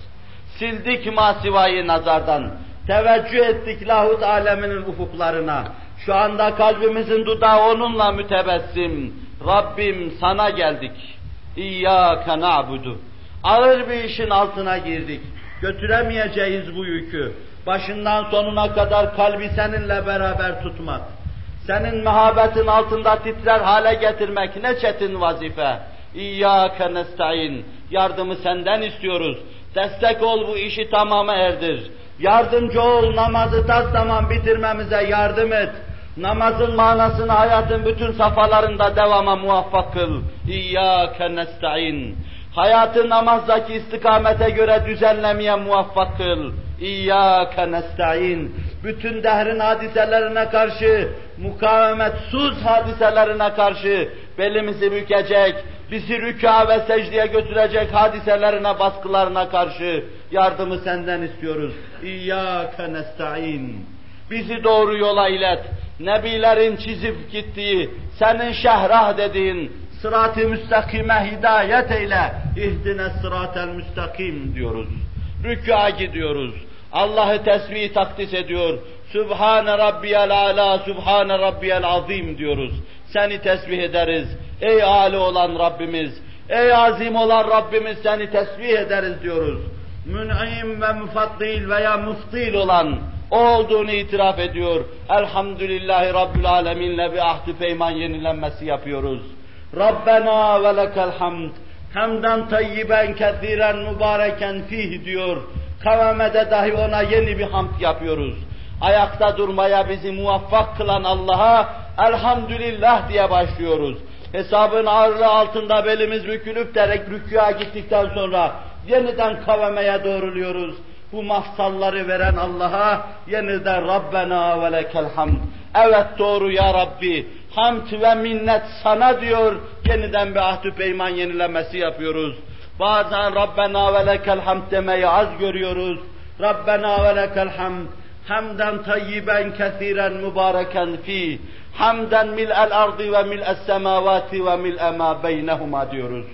Sildik masivayı nazardan, teveccüh ettik lahut aleminin ufuklarına. Şu anda kalbimizin dudağı onunla mütebessim. Rabbim sana geldik. İyyâke na'budu. Ağır bir işin altına girdik. Götüremeyeceğiz bu yükü. Başından sonuna kadar kalbi seninle beraber tutmak. Senin mehabetin altında titrer hale getirmek ne çetin vazife. İyyâke nesta'in. Yardımı senden istiyoruz. Destek ol bu işi tamama erdir. Yardımcı ol namazı tas tamam bitirmemize yardım et. Namazın manasını hayatın bütün safhalarında devama muvaffak kıl. İyyâke nesta'in. Hayatı namazdaki istikamete göre düzenlemeye muvaffak kıl. İyyâke nesta'in. Bütün dehrin hadiselerine karşı, mukavemetsuz hadiselerine karşı belimizi bükecek, bizi rüka ve secdeye götürecek hadiselerine, baskılarına karşı yardımı senden istiyoruz. İyyâke nesta'in. Bizi doğru yola ilet. Nebilerin çizip gittiği, senin şehrah dediğin sırat-ı müstakime hidayet eyle. İhdine sıratel müstakim diyoruz. Rükûa gidiyoruz. Allah'ı tesbih takdis ediyor. Sübhane Rabbiyel Ala, Sübhane Rabbiyel Azim diyoruz. Seni tesbih ederiz. Ey âli olan Rabbimiz, ey azim olan Rabbimiz seni tesbih ederiz diyoruz. Mün'im ve müfaddil veya müftil olan o olduğunu itiraf ediyor. Elhamdülillahi Rabbil Alemin'le bir ahdi peyman yenilenmesi yapıyoruz. Rabbena ve lekel hamd. Hamdan tayyiben kethiren mübareken fih diyor. Kavamede dahi ona yeni bir hamd yapıyoruz. Ayakta durmaya bizi muvaffak kılan Allah'a elhamdülillah diye başlıyoruz. Hesabın ağırlığı altında belimiz bükülüp de rükûa gittikten sonra yeniden kavameye doğruluyoruz. Bu mafsalları veren Allah'a yeniden Rabbena ve lekel hamd. Evet doğru ya Rabbi. Hamd ve minnet sana diyor. Yeniden bir ahdü peyman yenilemesi yapıyoruz. Bazen Rabbena ve lekel hamd demeyi az görüyoruz. Rabbena ve lekel hamd. Hamden tayyiben kesiren mübareken fi. Hamden mil'el ardı ve mil'es semavati ve mil'e ma beynehuma diyoruz.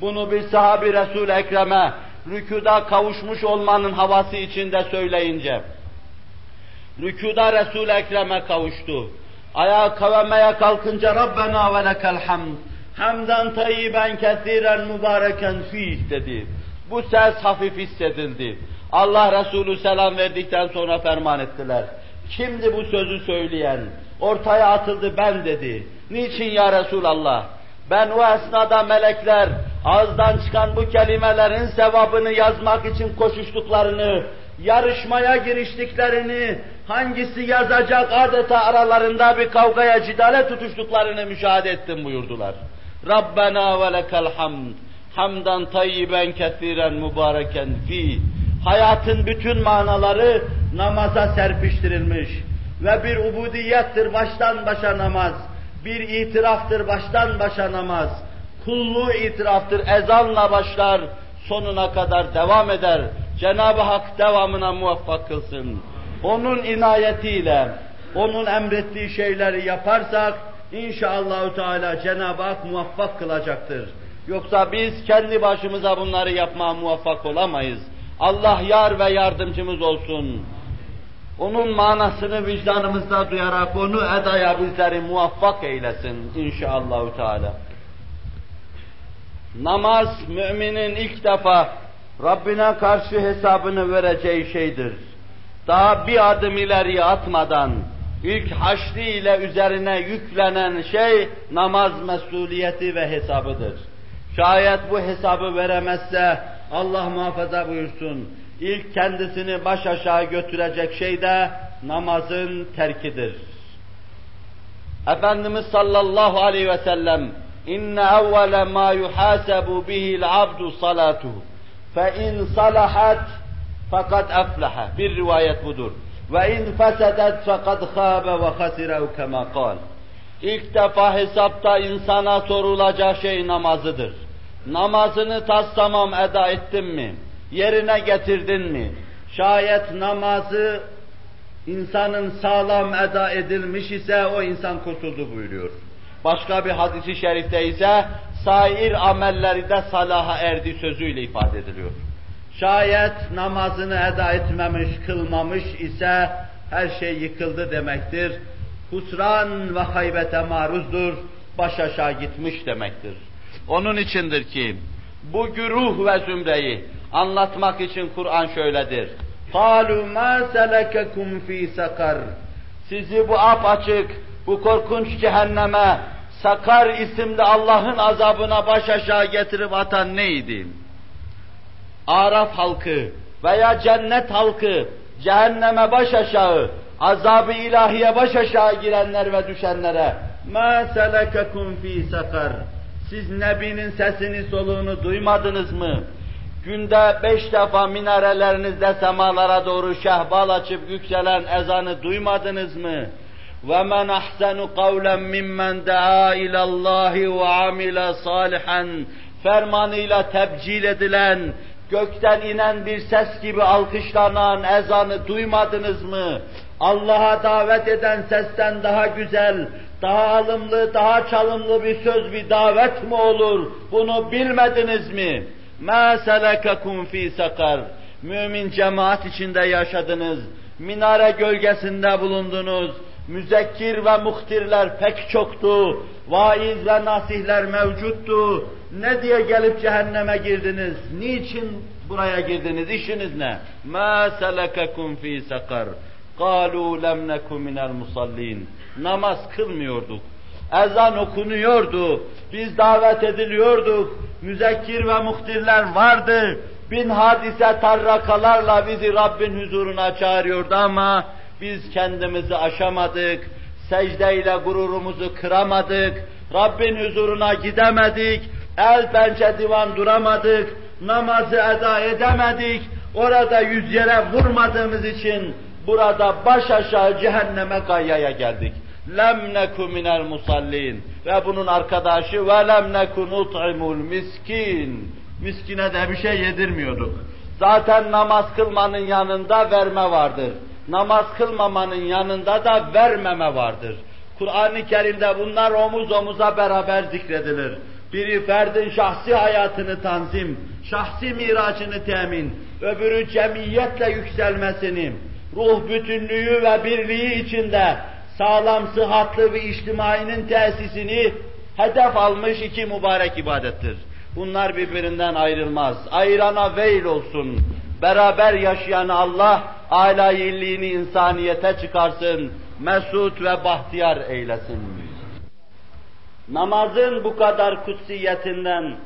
Bunu bir sahabi Resul-i Ekrem'e rükuda kavuşmuş olmanın havası içinde söyleyince, rükuda Resul-i Ekrem'e kavuştu. Ayağa kavamaya kalkınca Rabbena ve lekel hamd. Hamden tayyiben kesiren mübareken fih dedi. Bu ses hafif hissedildi. Allah Resulü selam verdikten sonra ferman ettiler. Kimdi bu sözü söyleyen? Ortaya atıldı ben dedi. Niçin ya Resulallah? Ben o esnada melekler ağızdan çıkan bu kelimelerin sevabını yazmak için koşuştuklarını, yarışmaya giriştiklerini, hangisi yazacak adeta aralarında bir kavgaya cidale tutuştuklarını müşahede ettim buyurdular. Rabbena ve lekel hamd. Hamdan tayyiben kethiren mübareken fi. Hayatın bütün manaları namaza serpiştirilmiş ve bir ubudiyettir baştan başa namaz bir itiraftır baştan başa namaz. Kulluğu itiraftır, ezanla başlar, sonuna kadar devam eder. Cenab-ı Hak devamına muvaffak kılsın. Onun inayetiyle, onun emrettiği şeyleri yaparsak, inşallahü teala Cenab-ı Hak muvaffak kılacaktır. Yoksa biz kendi başımıza bunları yapmaya muvaffak olamayız. Allah yar ve yardımcımız olsun onun manasını vicdanımızda duyarak onu edaya bizleri muvaffak eylesin inşallahü teala. Namaz müminin ilk defa Rabbine karşı hesabını vereceği şeydir. Daha bir adım ileriye atmadan ilk haşri ile üzerine yüklenen şey namaz mesuliyeti ve hesabıdır. Şayet bu hesabı veremezse Allah muhafaza buyursun ilk kendisini baş aşağı götürecek şey de namazın terkidir. Efendimiz sallallahu aleyhi ve sellem inne evvele ma yuhasabu bihi'l abdu salatuhu fe in salahat fakat efleha. Bir rivayet budur. Ve in fesedet fakat khâbe ve hasirev kema kal. İlk defa hesapta insana sorulacak şey namazıdır. Namazını tas tamam eda ettin mi? Yerine getirdin mi? Şayet namazı insanın sağlam eda edilmiş ise o insan kurtuldu buyuruyor. Başka bir hadisi şerifte ise sair amelleri de salaha erdi sözüyle ifade ediliyor. Şayet namazını eda etmemiş, kılmamış ise her şey yıkıldı demektir. Husran ve haybete maruzdur, baş aşağı gitmiş demektir. Onun içindir ki bu güruh ve zümreyi anlatmak için Kur'an şöyledir. قَالُوا مَا سَلَكَكُمْ ف۪ي sakar. Sizi bu apaçık, bu korkunç cehenneme, Sakar isimli Allah'ın azabına baş aşağı getirip atan neydi? Araf halkı veya cennet halkı cehenneme baş aşağı, azabı ilahiye baş aşağı girenler ve düşenlere مَا سَلَكَكُمْ ف۪ي sakar. Siz Nebi'nin sesini soluğunu duymadınız mı? Günde beş defa minarelerinizde semalara doğru şehbal açıp yükselen ezanı duymadınız mı? وَمَنْ أَحْسَنُ قَوْلًا مِمَّنْ دَعَا إِلَى اللّٰهِ وَعَمِلَ صَالِحًا Fermanıyla tebcil edilen, gökten inen bir ses gibi alkışlanan ezanı duymadınız mı? Allah'a davet eden sesten daha güzel, daha alımlı, daha çalımlı bir söz, bir davet mi olur? Bunu bilmediniz mi? مَا سَلَكَكُمْ ف۪ي sakar. Mümin cemaat içinde yaşadınız, minare gölgesinde bulundunuz, müzekkir ve muhtirler pek çoktu, vaiz ve nasihler mevcuttu. Ne diye gelip cehenneme girdiniz? Niçin buraya girdiniz? İşiniz ne? مَا سَلَكَكُمْ ف۪ي sakar. قَالُوا لَمْ نَكُ مِنَ الْمُصَلِّينَ Namaz kılmıyorduk. Ezan okunuyordu. Biz davet ediliyorduk. Müzekkir ve muhtirler vardı. Bin hadise tarrakalarla bizi Rabbin huzuruna çağırıyordu ama biz kendimizi aşamadık. Secdeyle gururumuzu kıramadık. Rabbin huzuruna gidemedik. El pençe divan duramadık. Namazı eda edemedik. Orada yüz yere vurmadığımız için burada baş aşağı cehenneme gayyaya geldik. Lem neku minel musallin ve bunun arkadaşı ve lem neku nut'imul miskin. Miskine de bir şey yedirmiyorduk. Zaten namaz kılmanın yanında verme vardır. Namaz kılmamanın yanında da vermeme vardır. Kur'an-ı Kerim'de bunlar omuz omuza beraber zikredilir. Biri ferdin şahsi hayatını tanzim, şahsi miracını temin, öbürü cemiyetle yükselmesini, ruh bütünlüğü ve birliği içinde sağlam, sıhhatlı bir içtimainin tesisini hedef almış iki mübarek ibadettir. Bunlar birbirinden ayrılmaz. Ayrana veil olsun. Beraber yaşayan Allah, âlâ insaniyete çıkarsın. Mesut ve bahtiyar eylesin. Namazın bu kadar kutsiyetinden,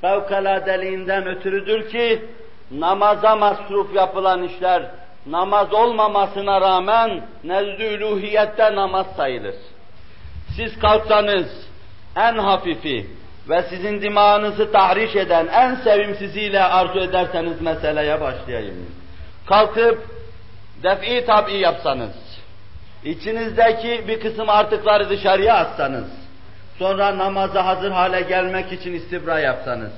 fevkaladeliğinden ötürüdür ki, namaza masruf yapılan işler, namaz olmamasına rağmen nezdü namaz sayılır. Siz kalksanız en hafifi ve sizin dimağınızı tahriş eden en sevimsiziyle arzu ederseniz meseleye başlayayım. Kalkıp def'i tabi yapsanız, içinizdeki bir kısım artıkları dışarıya atsanız, sonra namaza hazır hale gelmek için istibra yapsanız,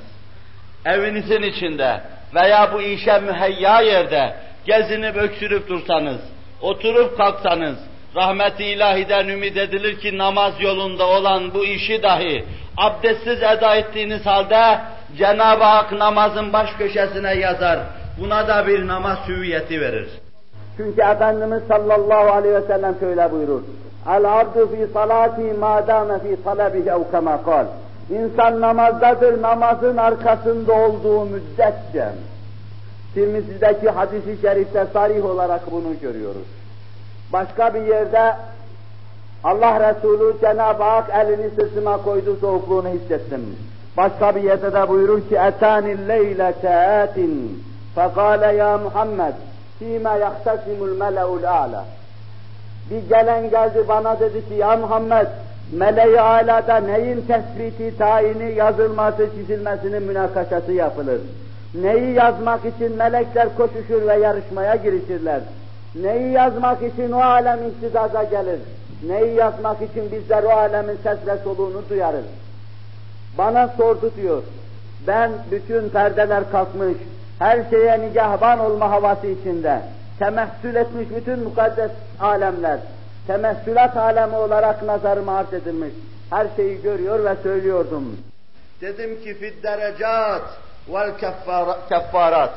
evinizin içinde veya bu işe müheyya yerde gezinip öksürüp dursanız, oturup kalksanız, rahmeti ilahiden ümit edilir ki namaz yolunda olan bu işi dahi abdestsiz eda ettiğiniz halde Cenab-ı Hak namazın baş köşesine yazar. Buna da bir namaz hüviyeti verir. Çünkü Efendimiz sallallahu aleyhi ve sellem şöyle buyurur. El abdu fi salati ma dame fi talabihi ev kema kal. İnsan namazdadır, namazın arkasında olduğu müddetçe. Tirmizi'deki hadisi şerifte sarih olarak bunu görüyoruz. Başka bir yerde Allah Resulü Cenab-ı Hak elini sırtıma koydu soğukluğunu hissettim. Başka bir yerde de buyurur ki etanil leyle teatin فقال يا محمد فيما يختصم الملأ الأعلى bir gelen geldi bana dedi ki ya Muhammed meleği alada neyin tespiti, tayini, yazılması, çizilmesinin münakaşası yapılır. Neyi yazmak için melekler koşuşur ve yarışmaya girişirler. Neyi yazmak için o alem istidaza gelir. Neyi yazmak için bizler o alemin ses ve soluğunu duyarız. Bana sordu diyor. Ben bütün perdeler kalkmış, her şeye nigahban olma havası içinde, temessül etmiş bütün mukaddes alemler, temessülat alemi olarak nazarıma arz edilmiş. Her şeyi görüyor ve söylüyordum. Dedim ki fid derecat vel keffarat.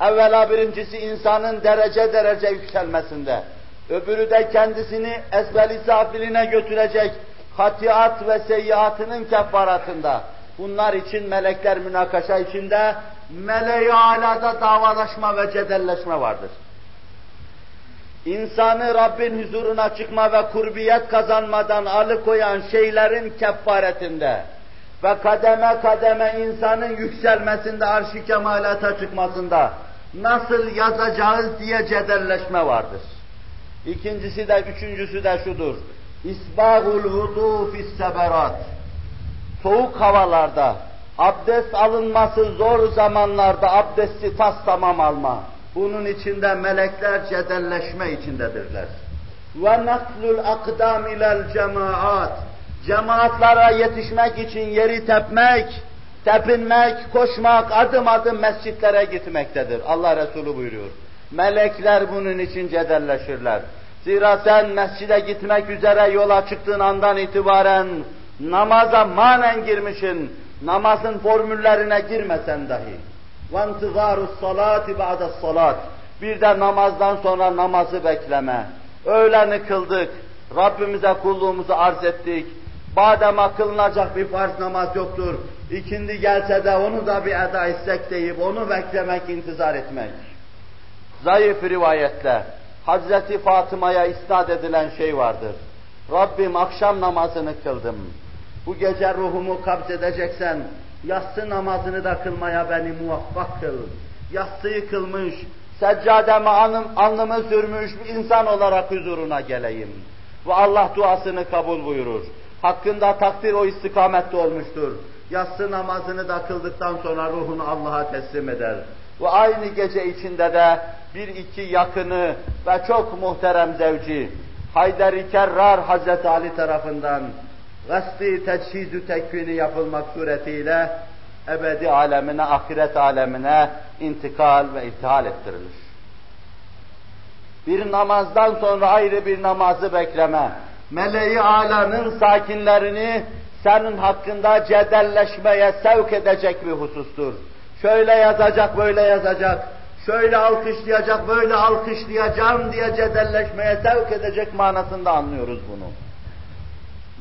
Evvela birincisi insanın derece derece yükselmesinde. Öbürü de kendisini ezbeli safiline götürecek hatiat ve seyyiatının keffaratında. Bunlar için melekler münakaşa içinde, meleği alada davalaşma ve cedelleşme vardır. İnsanı Rabbin huzuruna çıkma ve kurbiyet kazanmadan alıkoyan şeylerin kefaretinde ve kademe kademe insanın yükselmesinde, arş-ı kemalata çıkmasında nasıl yazacağız diye cedelleşme vardır. İkincisi de, üçüncüsü de şudur. İsbâhul vudu fisseberat. Soğuk havalarda, abdest alınması zor zamanlarda abdesti tas tamam alma. Bunun içinde melekler cedelleşme içindedirler. Ve naklul akdam ilel cemaat Cemaatlara yetişmek için yeri tepmek, tepinmek, koşmak, adım adım mescitlere gitmektedir. Allah Resulü buyuruyor. Melekler bunun için cedelleşirler. Zira sen mescide gitmek üzere yola çıktığın andan itibaren namaza manen girmişsin. Namazın formüllerine girmesen dahi. وَانْتِظَارُ الصَّلَاةِ بَعْدَ الصَّلَاةِ Bir de namazdan sonra namazı bekleme. Öğleni kıldık. Rabbimize kulluğumuzu arz ettik. Badema kılınacak bir farz namaz yoktur. İkindi gelse de onu da bir eda etsek deyip onu beklemek, intizar etmek. Zayıf rivayetle Hazreti Fatıma'ya isnat edilen şey vardır. Rabbim akşam namazını kıldım. Bu gece ruhumu kabz edeceksen yatsı namazını da kılmaya beni muvaffak kıl. Yatsıyı kılmış, seccademe alnım, alnımı sürmüş bir insan olarak huzuruna geleyim. Ve Allah duasını kabul buyurur. Hakkında takdir o istikamette olmuştur. Yatsı namazını da kıldıktan sonra ruhunu Allah'a teslim eder. Ve aynı gece içinde de bir iki yakını ve çok muhterem zevci Haydar-ı Kerrar Hazreti Ali tarafından gasli teçhizü tekvini yapılmak suretiyle ebedi alemine, ahiret alemine intikal ve irtihal ettirilir. Bir namazdan sonra ayrı bir namazı bekleme, meleği alanın sakinlerini senin hakkında cedelleşmeye sevk edecek bir husustur. Şöyle yazacak, böyle yazacak, şöyle alkışlayacak, böyle alkışlayacağım diye cedelleşmeye sevk edecek manasında anlıyoruz bunu.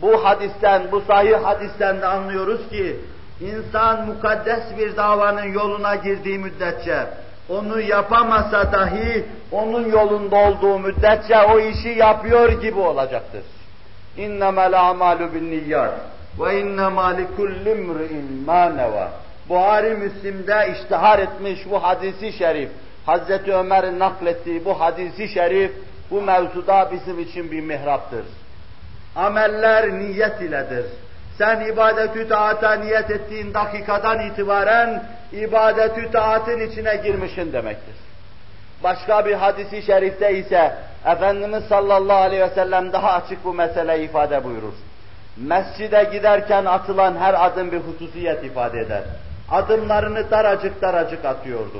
Bu hadisten, bu sahih hadisten de anlıyoruz ki, insan mukaddes bir davanın yoluna girdiği müddetçe, onu yapamasa dahi, onun yolunda olduğu müddetçe o işi yapıyor gibi olacaktır. اِنَّمَا الْاَعْمَالُ بِالنِّيَّاتِ وَاِنَّمَا لِكُلِّ امْرِئٍ مَا نَوَى Buhari Müslim'de iştihar etmiş bu hadisi şerif, Hazreti Ömer'in naklettiği bu hadisi şerif, bu mevzuda bizim için bir mihraptır. Ameller niyet iledir. Sen ibadetü taata niyet ettiğin dakikadan itibaren ibadetü taatın içine girmişin demektir. Başka bir hadisi şerifte ise Efendimiz sallallahu aleyhi ve sellem daha açık bu meseleyi ifade buyurur. Mescide giderken atılan her adım bir hususiyet ifade eder. Adımlarını daracık daracık atıyordu.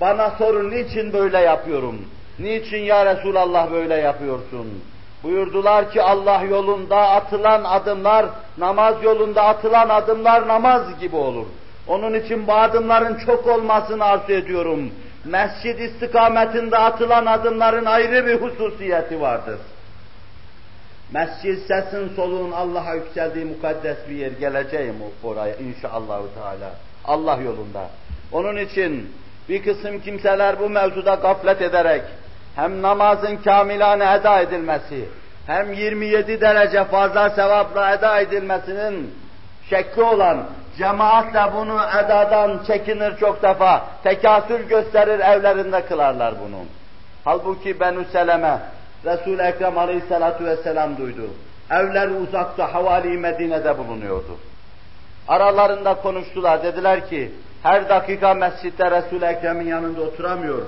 Bana sorun niçin böyle yapıyorum? Niçin ya Resulallah böyle yapıyorsun? Buyurdular ki Allah yolunda atılan adımlar, namaz yolunda atılan adımlar namaz gibi olur. Onun için bu adımların çok olmasını arzu ediyorum. Mescid istikametinde atılan adımların ayrı bir hususiyeti vardır. Mescid sesin soluğun Allah'a yükseldiği mukaddes bir yer geleceğim oraya inşallah Teala. Allah yolunda. Onun için bir kısım kimseler bu mevzuda gaflet ederek hem namazın kamilane eda edilmesi, hem 27 derece fazla sevapla eda edilmesinin şekli olan, cemaatle bunu edadan çekinir çok defa, tekasül gösterir evlerinde kılarlar bunu. Halbuki Benü Seleme, Resul-i Ekrem aleyhissalatu vesselam duydu. Evler uzakta, havali Medine'de bulunuyordu. Aralarında konuştular, dediler ki, her dakika mescitte Resul-i Ekrem'in yanında oturamıyor.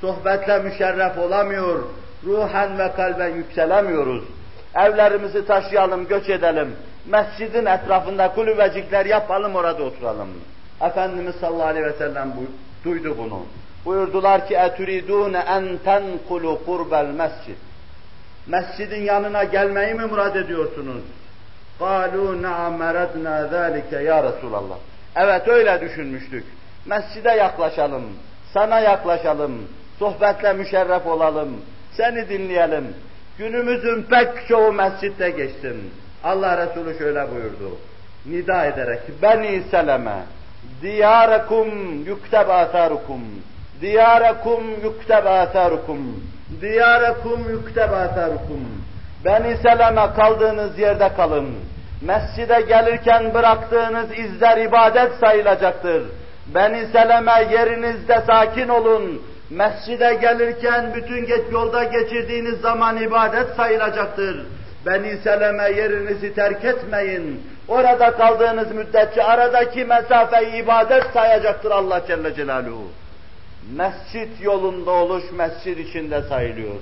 Sohbetle müşerref olamıyor. Ruhen ve kalben yükselemiyoruz. Evlerimizi taşıyalım, göç edelim Mescidin etrafında kulübecikler yapalım, orada oturalım. Efendimiz sallallahu aleyhi ve sellem duydu bunu. Buyurdular ki اَتُرِيدُونَ اَنْ تَنْقُلُوا قُرْبَ الْمَسْجِدِ Mescidin yanına gelmeyi mi murad ediyorsunuz? قَالُوا نَعَمْ مَرَدْنَا ذَٰلِكَ ya Resulallah. Evet öyle düşünmüştük. Mescide yaklaşalım, sana yaklaşalım, sohbetle müşerref olalım, seni dinleyelim. Günümüzün pek çoğu mescitte geçtim. Allah Resulü şöyle buyurdu. Nida ederek, Beni Seleme, diyarakum yukteb atharukum, diyarakum yukteb atharukum, diyarakum yukteb atharukum. Beni Seleme kaldığınız yerde kalın. Mescide gelirken bıraktığınız izler ibadet sayılacaktır. Beni Seleme yerinizde sakin olun. Mescide gelirken bütün geç yolda geçirdiğiniz zaman ibadet sayılacaktır. Beni Seleme yerinizi terk etmeyin. Orada kaldığınız müddetçe aradaki mesafeyi ibadet sayacaktır Allah Celle Celaluhu. Mescit yolunda oluş mescid içinde sayılıyor.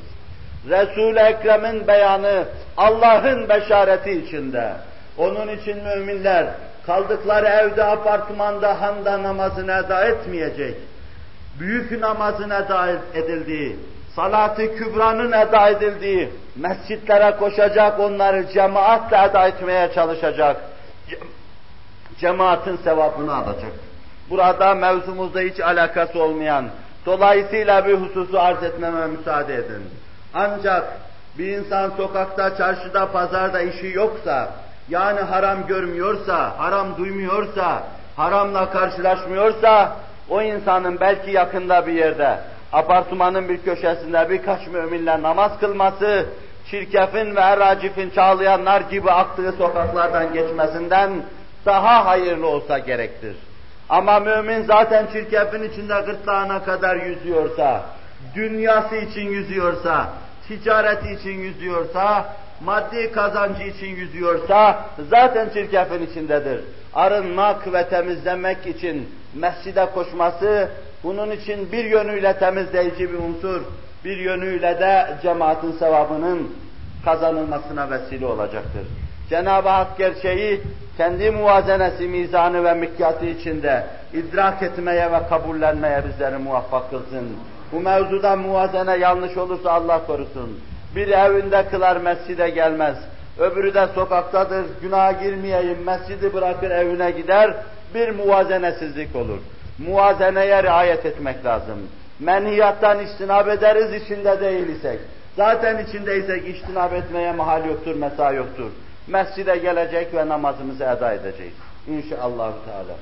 Resul-i Ekrem'in beyanı Allah'ın beşareti içinde. Onun için müminler kaldıkları evde, apartmanda, handa namazını eda etmeyecek. Büyük namazın eda edildiği, salat-ı kübranın eda edildiği, mescitlere koşacak, onları cemaatle eda etmeye çalışacak. Cemaatin sevabını alacak. Burada mevzumuzda hiç alakası olmayan, dolayısıyla bir hususu arz etmeme müsaade edin. Ancak bir insan sokakta, çarşıda, pazarda işi yoksa, yani haram görmüyorsa, haram duymuyorsa, haramla karşılaşmıyorsa, o insanın belki yakında bir yerde, apartmanın bir köşesinde birkaç müminle namaz kılması, çirkefin ve eracifin çağlayanlar gibi aktığı sokaklardan geçmesinden daha hayırlı olsa gerektir. Ama mümin zaten çirkefin içinde gırtlağına kadar yüzüyorsa, dünyası için yüzüyorsa, ticareti için yüzüyorsa, maddi kazancı için yüzüyorsa zaten çirkefin içindedir. Arınmak ve temizlemek için mescide koşması bunun için bir yönüyle temizleyici bir unsur, bir yönüyle de cemaatin sevabının kazanılmasına vesile olacaktır. Cenab-ı Hak gerçeği kendi muvazenesi, mizanı ve mikyatı içinde idrak etmeye ve kabullenmeye bizleri muvaffak kılsın. Bu mevzuda muvazene yanlış olursa Allah korusun. Bir evinde kılar mescide gelmez. Öbürü de sokaktadır, günaha girmeyeyim, mescidi bırakır evine gider, bir muvazenesizlik olur. Muvazeneye riayet etmek lazım. Menhiyattan istinab ederiz içinde değil isek. Zaten içindeysek iştinab etmeye mahal yoktur, mesa yoktur. Mescide gelecek ve namazımızı eda edeceğiz. İnşallah Teala.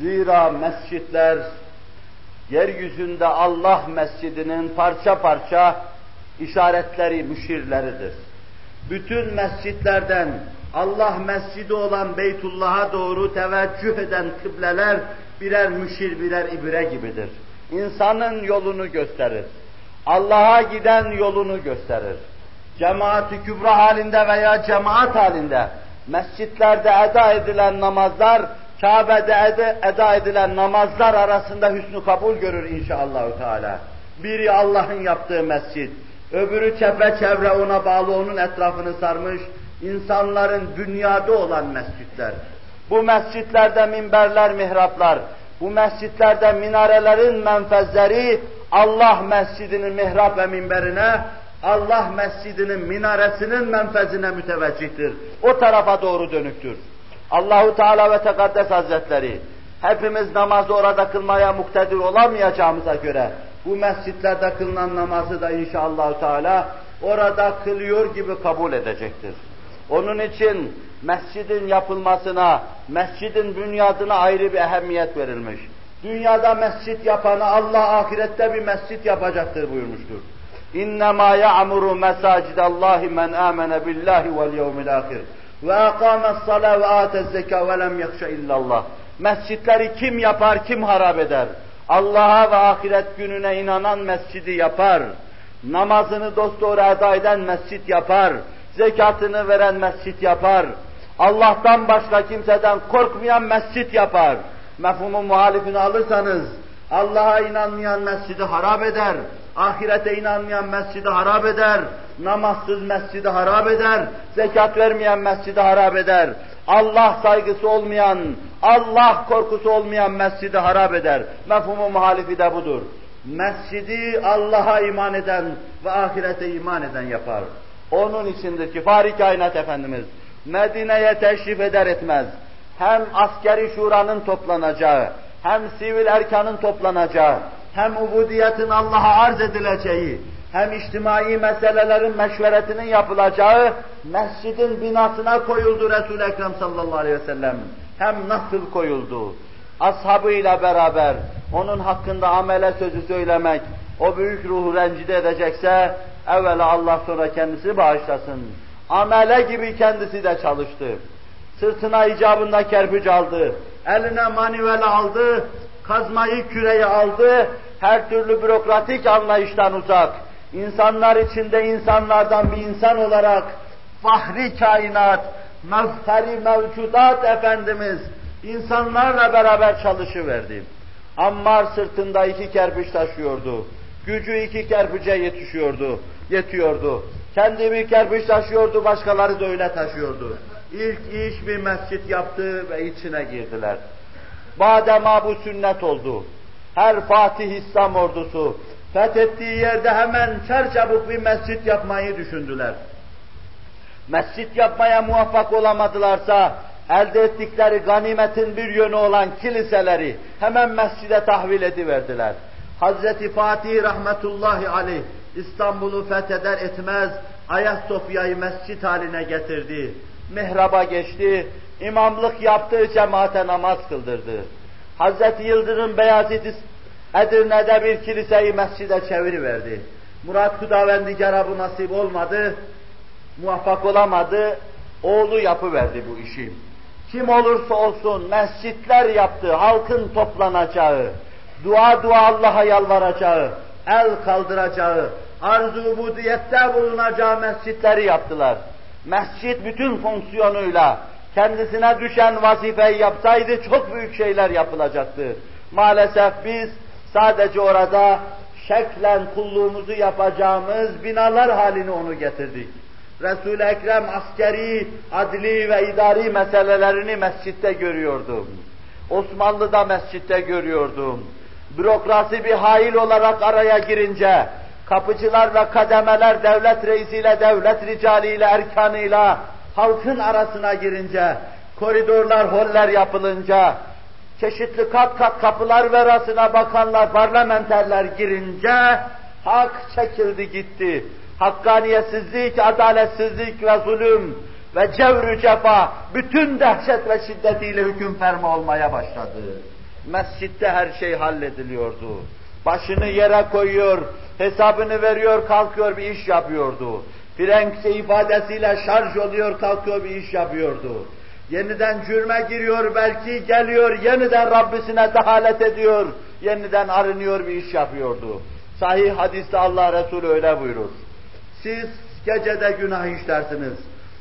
Zira mescitler yeryüzünde Allah mescidinin parça parça işaretleri, müşirleridir. Bütün mescitlerden Allah mescidi olan Beytullah'a doğru teveccüh eden kıbleler birer müşir, birer ibre gibidir. İnsanın yolunu gösterir. Allah'a giden yolunu gösterir. Cemaat-i kübra halinde veya cemaat halinde mescitlerde eda edilen namazlar Kabe'de eda edilen namazlar arasında hüsnü kabul görür inşallah Teala. Biri Allah'ın yaptığı mescid, öbürü çevre ona bağlı onun etrafını sarmış insanların dünyada olan mescitler. Bu mescitlerde minberler, mihraplar, bu mescitlerde minarelerin menfezleri Allah mescidinin mihrap ve minberine, Allah mescidinin minaresinin menfezine müteveccihtir. O tarafa doğru dönüktür. Allahu Teala ve Tekaddes Hazretleri hepimiz namazı orada kılmaya muktedir olamayacağımıza göre bu mescitlerde kılınan namazı da inşallah Teala orada kılıyor gibi kabul edecektir. Onun için mescidin yapılmasına, mescidin bünyadına ayrı bir ehemmiyet verilmiş. Dünyada mescit yapanı Allah ahirette bir mescit yapacaktır buyurmuştur. İnnemâ ya'muru mesâcidallahi men âmene billahi vel yevmil âhir ve akames sala ve atez zeka ve lem illallah. Mescitleri kim yapar, kim harap eder? Allah'a ve ahiret gününe inanan mescidi yapar. Namazını dosdoğru eda eden mescit yapar. Zekatını veren mescit yapar. Allah'tan başka kimseden korkmayan mescit yapar. Mefhumun muhalifini alırsanız, Allah'a inanmayan mescidi harap eder, ahirete inanmayan mescidi harap eder, namazsız mescidi harap eder, zekat vermeyen mescidi harap eder, Allah saygısı olmayan, Allah korkusu olmayan mescidi harap eder. Mefhumu muhalifi de budur. Mescidi Allah'a iman eden ve ahirete iman eden yapar. Onun içindir ki Fahri Kainat Efendimiz Medine'ye teşrif eder etmez hem askeri şuranın toplanacağı, hem sivil erkanın toplanacağı, hem ubudiyetin Allah'a arz edileceği, hem içtimai meselelerin meşveretinin yapılacağı mescidin binasına koyuldu Resul-i Ekrem sallallahu aleyhi ve sellem. Hem nasıl koyuldu? Ashabıyla beraber onun hakkında amele sözü söylemek, o büyük ruhu rencide edecekse, evvela Allah sonra kendisi bağışlasın. Amele gibi kendisi de çalıştı. Sırtına icabında kerpiç aldı, eline manivel aldı, kazmayı küreyi aldı, her türlü bürokratik anlayıştan uzak, insanlar içinde insanlardan bir insan olarak fahri kainat, mevferi mevcudat Efendimiz insanlarla beraber çalışıverdi. Ammar sırtında iki kerpiç taşıyordu. Gücü iki kerpiçe yetişiyordu, yetiyordu. Kendi bir kerpiç taşıyordu, başkaları da öyle taşıyordu. İlk iş bir mescit yaptı ve içine girdiler. Badema bu sünnet oldu. Her Fatih İslam ordusu fethettiği yerde hemen çarçabuk bir mescit yapmayı düşündüler. Mescit yapmaya muvaffak olamadılarsa elde ettikleri ganimetin bir yönü olan kiliseleri hemen mescide tahvil ediverdiler. Hazreti Fatih rahmetullahi aleyh İstanbul'u fetheder etmez Ayasofya'yı mescit haline getirdi. Mihraba geçti, imamlık yaptığı cemaate namaz kıldırdı. Hazreti Yıldırım Beyazıt Edirne'de bir kiliseyi mescide çeviriverdi. Murat Hudavendigar'a bu nasip olmadı, muvaffak olamadı, oğlu yapıverdi bu işi. Kim olursa olsun mescitler yaptı, halkın toplanacağı, dua dua Allah'a yalvaracağı, el kaldıracağı, arzu ubudiyette bulunacağı mescitleri yaptılar. Mescit bütün fonksiyonuyla kendisine düşen vazifeyi yapsaydı çok büyük şeyler yapılacaktı. Maalesef biz sadece orada şeklen kulluğumuzu yapacağımız binalar halini onu getirdik. Resul-i Ekrem askeri, adli ve idari meselelerini mescitte görüyordum. Osmanlı'da mescitte görüyordum. Bürokrasi bir hail olarak araya girince, kapıcılar ve kademeler devlet reisiyle, devlet ricaliyle, erkanıyla, halkın arasına girince, koridorlar, holler yapılınca, çeşitli kat kat kapılar verasına bakanlar, parlamenterler girince, hak çekildi gitti. Hakkaniyetsizlik, adaletsizlik ve zulüm ve cevrü cefa bütün dehşet ve şiddetiyle hüküm ferma olmaya başladı. Mescitte her şey hallediliyordu. Başını yere koyuyor, hesabını veriyor, kalkıyor bir iş yapıyordu. Frenkse ifadesiyle şarj oluyor, kalkıyor bir iş yapıyordu. Yeniden cürme giriyor belki, geliyor, yeniden Rabbisine dehalet ediyor, yeniden arınıyor bir iş yapıyordu. Sahih hadiste Allah Resulü öyle buyurur. Siz gecede günah işlersiniz.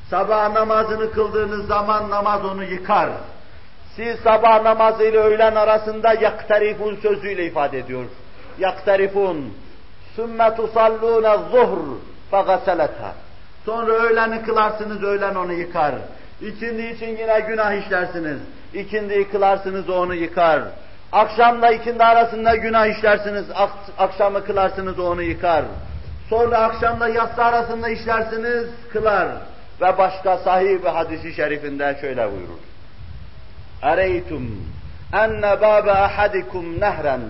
Sabah namazını kıldığınız zaman namaz onu yıkar. Siz sabah namazı ile öğlen arasında yaktarifun sözüyle ifade ediyor. Yaktarifun. Sümme tusallûne zuhr fegaseletha. Sonra öğleni kılarsınız, öğlen onu yıkar. İkindi için yine günah işlersiniz. İkindiyi kılarsınız, onu yıkar. Akşamla ikindi arasında günah işlersiniz, ak akşamı kılarsınız, onu yıkar. Sonra akşamla yatsı arasında işlersiniz, kılar. Ve başka sahih bir hadisi şerifinde şöyle buyurur. Ereytum enne bâbe ahadikum nehren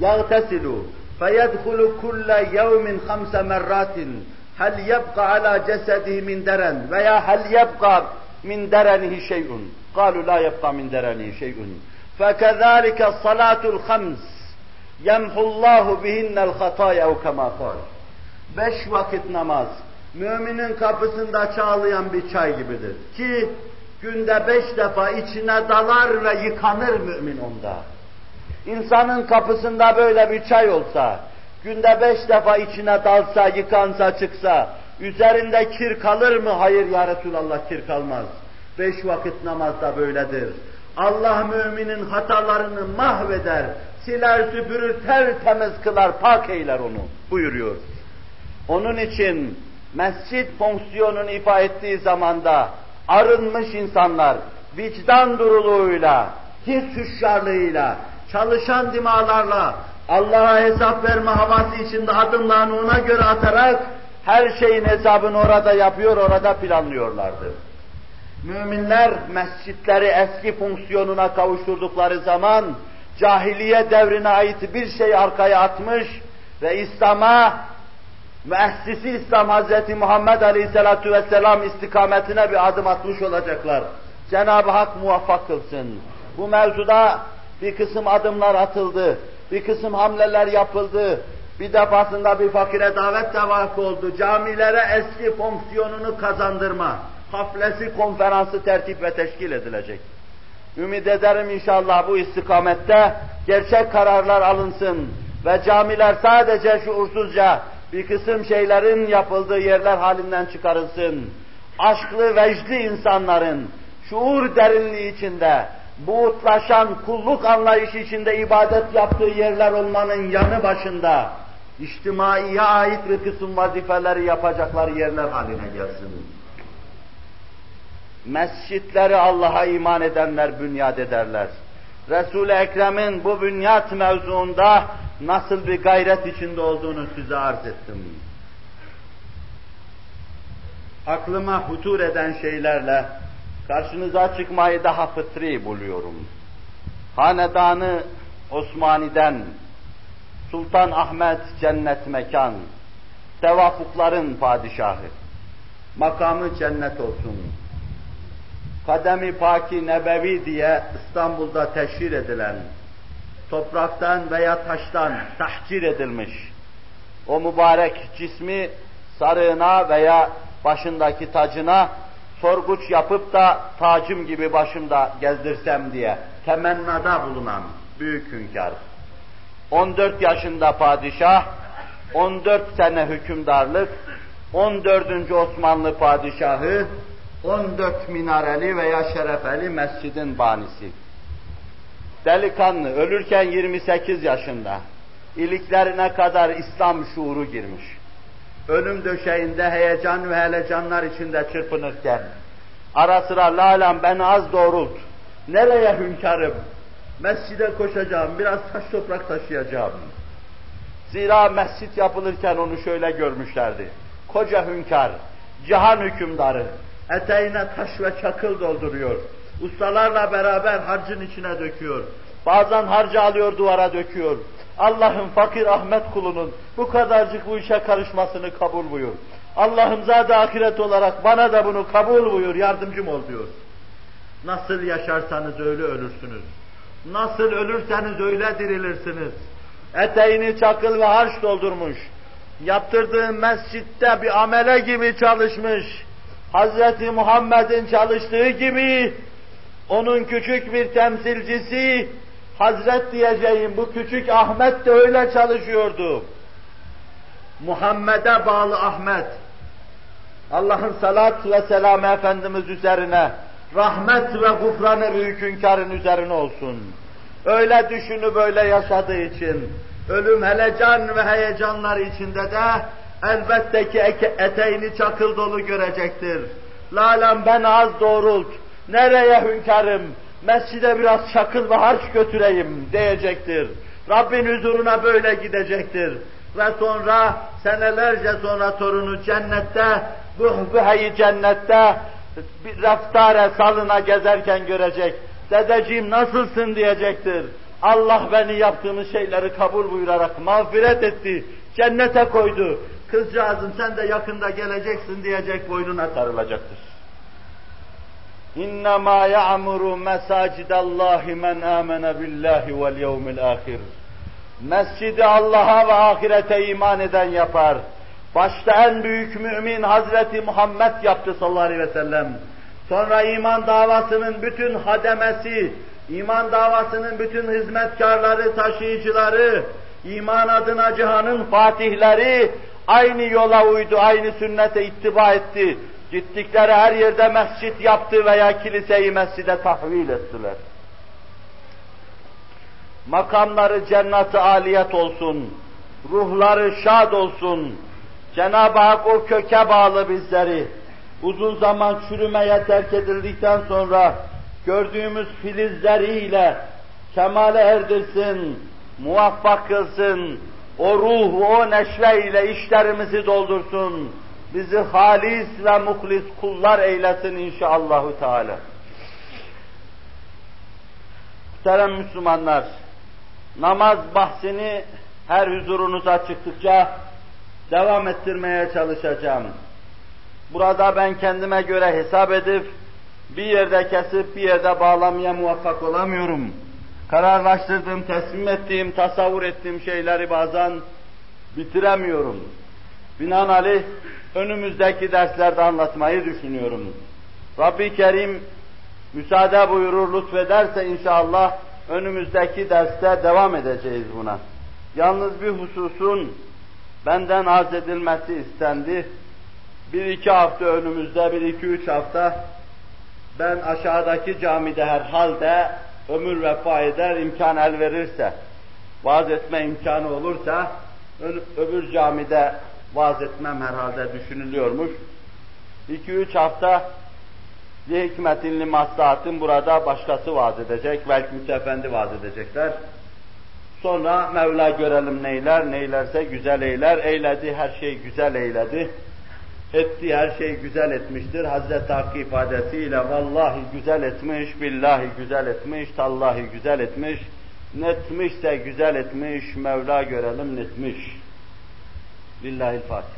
yagtesilu feyedhulu kulle yevmin hamse merratin hel yebqa ala cesedihi min deren veya hel yebqa min derenihi şey'un. Kalu la yebqa min derenihi şey'un. فكذلك الصلاة الخمس يمحو الله بهن الخطايا أو كما قال beş vakit namaz, müminin kapısında çağlayan bir çay gibidir. Ki günde beş defa içine dalar ve yıkanır mümin onda. İnsanın kapısında böyle bir çay olsa, günde beş defa içine dalsa, yıkansa, çıksa, üzerinde kir kalır mı? Hayır ya Resulallah kir kalmaz. Beş vakit namazda böyledir. Allah müminin hatalarını mahveder, siler süpürür, tertemiz kılar, pak eyler onu buyuruyor. Onun için mescit fonksiyonunu ifa ettiği zamanda arınmış insanlar vicdan duruluğuyla, his hüşyarlığıyla, çalışan dimalarla Allah'a hesap verme havası içinde adımlarını ona göre atarak her şeyin hesabını orada yapıyor, orada planlıyorlardı. Müminler mescitleri eski fonksiyonuna kavuşturdukları zaman cahiliye devrine ait bir şey arkaya atmış ve İslam'a müessisi İslam Hazreti Muhammed Aleyhisselatü Vesselam istikametine bir adım atmış olacaklar. Cenab-ı Hak muvaffak kılsın. Bu mevzuda bir kısım adımlar atıldı, bir kısım hamleler yapıldı. Bir defasında bir fakire davet de vakı oldu. Camilere eski fonksiyonunu kazandırma, haflesi konferansı tertip ve teşkil edilecek. Ümid ederim inşallah bu istikamette gerçek kararlar alınsın ve camiler sadece şuursuzca bir kısım şeylerin yapıldığı yerler halinden çıkarılsın. Aşklı, vecdi insanların şuur derinliği içinde, buğutlaşan kulluk anlayışı içinde ibadet yaptığı yerler olmanın yanı başında, içtimaiye ait bir kısım vazifeleri yapacakları yerler haline gelsin. Mescitleri Allah'a iman edenler bünyat ederler. Resul-i Ekrem'in bu bünyat mevzuunda nasıl bir gayret içinde olduğunu size arz ettim. Aklıma hutur eden şeylerle karşınıza çıkmayı daha fıtri buluyorum. Hanedanı Osmani'den Sultan Ahmet cennet mekan, tevafukların padişahı, makamı cennet olsun. Kademi Paki Nebevi diye İstanbul'da teşhir edilen, topraktan veya taştan tahcir edilmiş, o mübarek cismi sarığına veya başındaki tacına sorguç yapıp da tacım gibi başımda gezdirsem diye temennada bulunan büyük hünkâr. 14 yaşında padişah, 14 sene hükümdarlık, 14. Osmanlı padişahı, 14 minareli veya şerefeli mescidin banisi. Delikanlı, ölürken 28 yaşında. iliklerine kadar İslam şuuru girmiş. Ölüm döşeğinde heyecan ve helecanlar içinde çırpınırken, ara sıra lalam beni az doğrult, nereye hünkârım, mescide koşacağım, biraz taş toprak taşıyacağım. Zira mescit yapılırken onu şöyle görmüşlerdi. Koca hünkâr, cihan hükümdarı, eteğine taş ve çakıl dolduruyor. Ustalarla beraber harcın içine döküyor. Bazen harcı alıyor duvara döküyor. Allah'ın fakir Ahmet kulunun bu kadarcık bu işe karışmasını kabul buyur. Allah'ım zade ahiret olarak bana da bunu kabul buyur, yardımcım ol diyor. Nasıl yaşarsanız öyle ölürsünüz. Nasıl ölürseniz öyle dirilirsiniz. Eteğini çakıl ve harç doldurmuş. Yaptırdığı mescitte bir amele gibi çalışmış. Hazreti Muhammed'in çalıştığı gibi onun küçük bir temsilcisi Hazret diyeceğim bu küçük Ahmet de öyle çalışıyordu. Muhammed'e bağlı Ahmet. Allah'ın salat ve selamı Efendimiz üzerine, rahmet ve gufranı büyük hünkârın üzerine olsun. Öyle düşünü böyle yaşadığı için, ölüm helecan ve heyecanlar içinde de elbette ki eteğini çakıl dolu görecektir. Lalem ben az doğrult, nereye hünkârım, mescide biraz çakıl ve harç götüreyim diyecektir. Rabbin huzuruna böyle gidecektir. Ve sonra senelerce sonra torunu cennette, buhbuheyi cennette bir raftare salına gezerken görecek. Dedeciğim nasılsın diyecektir. Allah beni yaptığımız şeyleri kabul buyurarak mağfiret etti. Cennete koydu. Kızcağızım sen de yakında geleceksin diyecek boynuna sarılacaktır. İnnemâ ya'muru mesâcidallâhi men âmene billahi vel yevmil âhir. Mescidi Allah'a ve ahirete iman eden yapar. Başta en büyük mümin Hazreti Muhammed yaptı sallallahu aleyhi ve sellem. Sonra iman davasının bütün hademesi, iman davasının bütün hizmetkarları, taşıyıcıları, iman adına cihanın fatihleri aynı yola uydu, aynı sünnete ittiba etti. Gittikleri her yerde mescit yaptı veya kiliseyi mescide tahvil ettiler. Makamları cennet-i aliyet olsun, ruhları şad olsun. Cenab-ı Hak o köke bağlı bizleri, uzun zaman çürümeye terk edildikten sonra gördüğümüz filizleriyle kemale erdirsin, muvaffak kılsın, o ruh, o neşve ile işlerimizi doldursun, bizi halis ve muhlis kullar eylesin inşallahü teala. Muhterem Müslümanlar, namaz bahsini her huzurunuza çıktıkça devam ettirmeye çalışacağım. Burada ben kendime göre hesap edip bir yerde kesip bir yerde bağlamaya muvaffak olamıyorum. Kararlaştırdığım, teslim ettiğim, tasavvur ettiğim şeyleri bazen bitiremiyorum. Binaenaleyh önümüzdeki derslerde anlatmayı düşünüyorum. Rabbi Kerim müsaade buyurur, lütfederse inşallah önümüzdeki derste devam edeceğiz buna. Yalnız bir hususun benden arz edilmesi istendi. Bir iki hafta önümüzde, bir iki üç hafta ben aşağıdaki camide herhalde ömür vefa eder, imkan el verirse, vaaz etme imkanı olursa, öbür camide vaaz etmem herhalde düşünülüyormuş. İki üç hafta li hikmetin li maslahatin burada başkası vaaz edecek, belki mütefendi vaaz edecekler. Sonra Mevla görelim neyler, neylerse güzel eyler, eyledi, her şey güzel eyledi. Etti, her şey güzel etmiştir. Hazreti Hakkı ifadesiyle vallahi güzel etmiş, billahi güzel etmiş, tallahi güzel etmiş, netmişse güzel etmiş, Mevla görelim netmiş. لله الفاتحة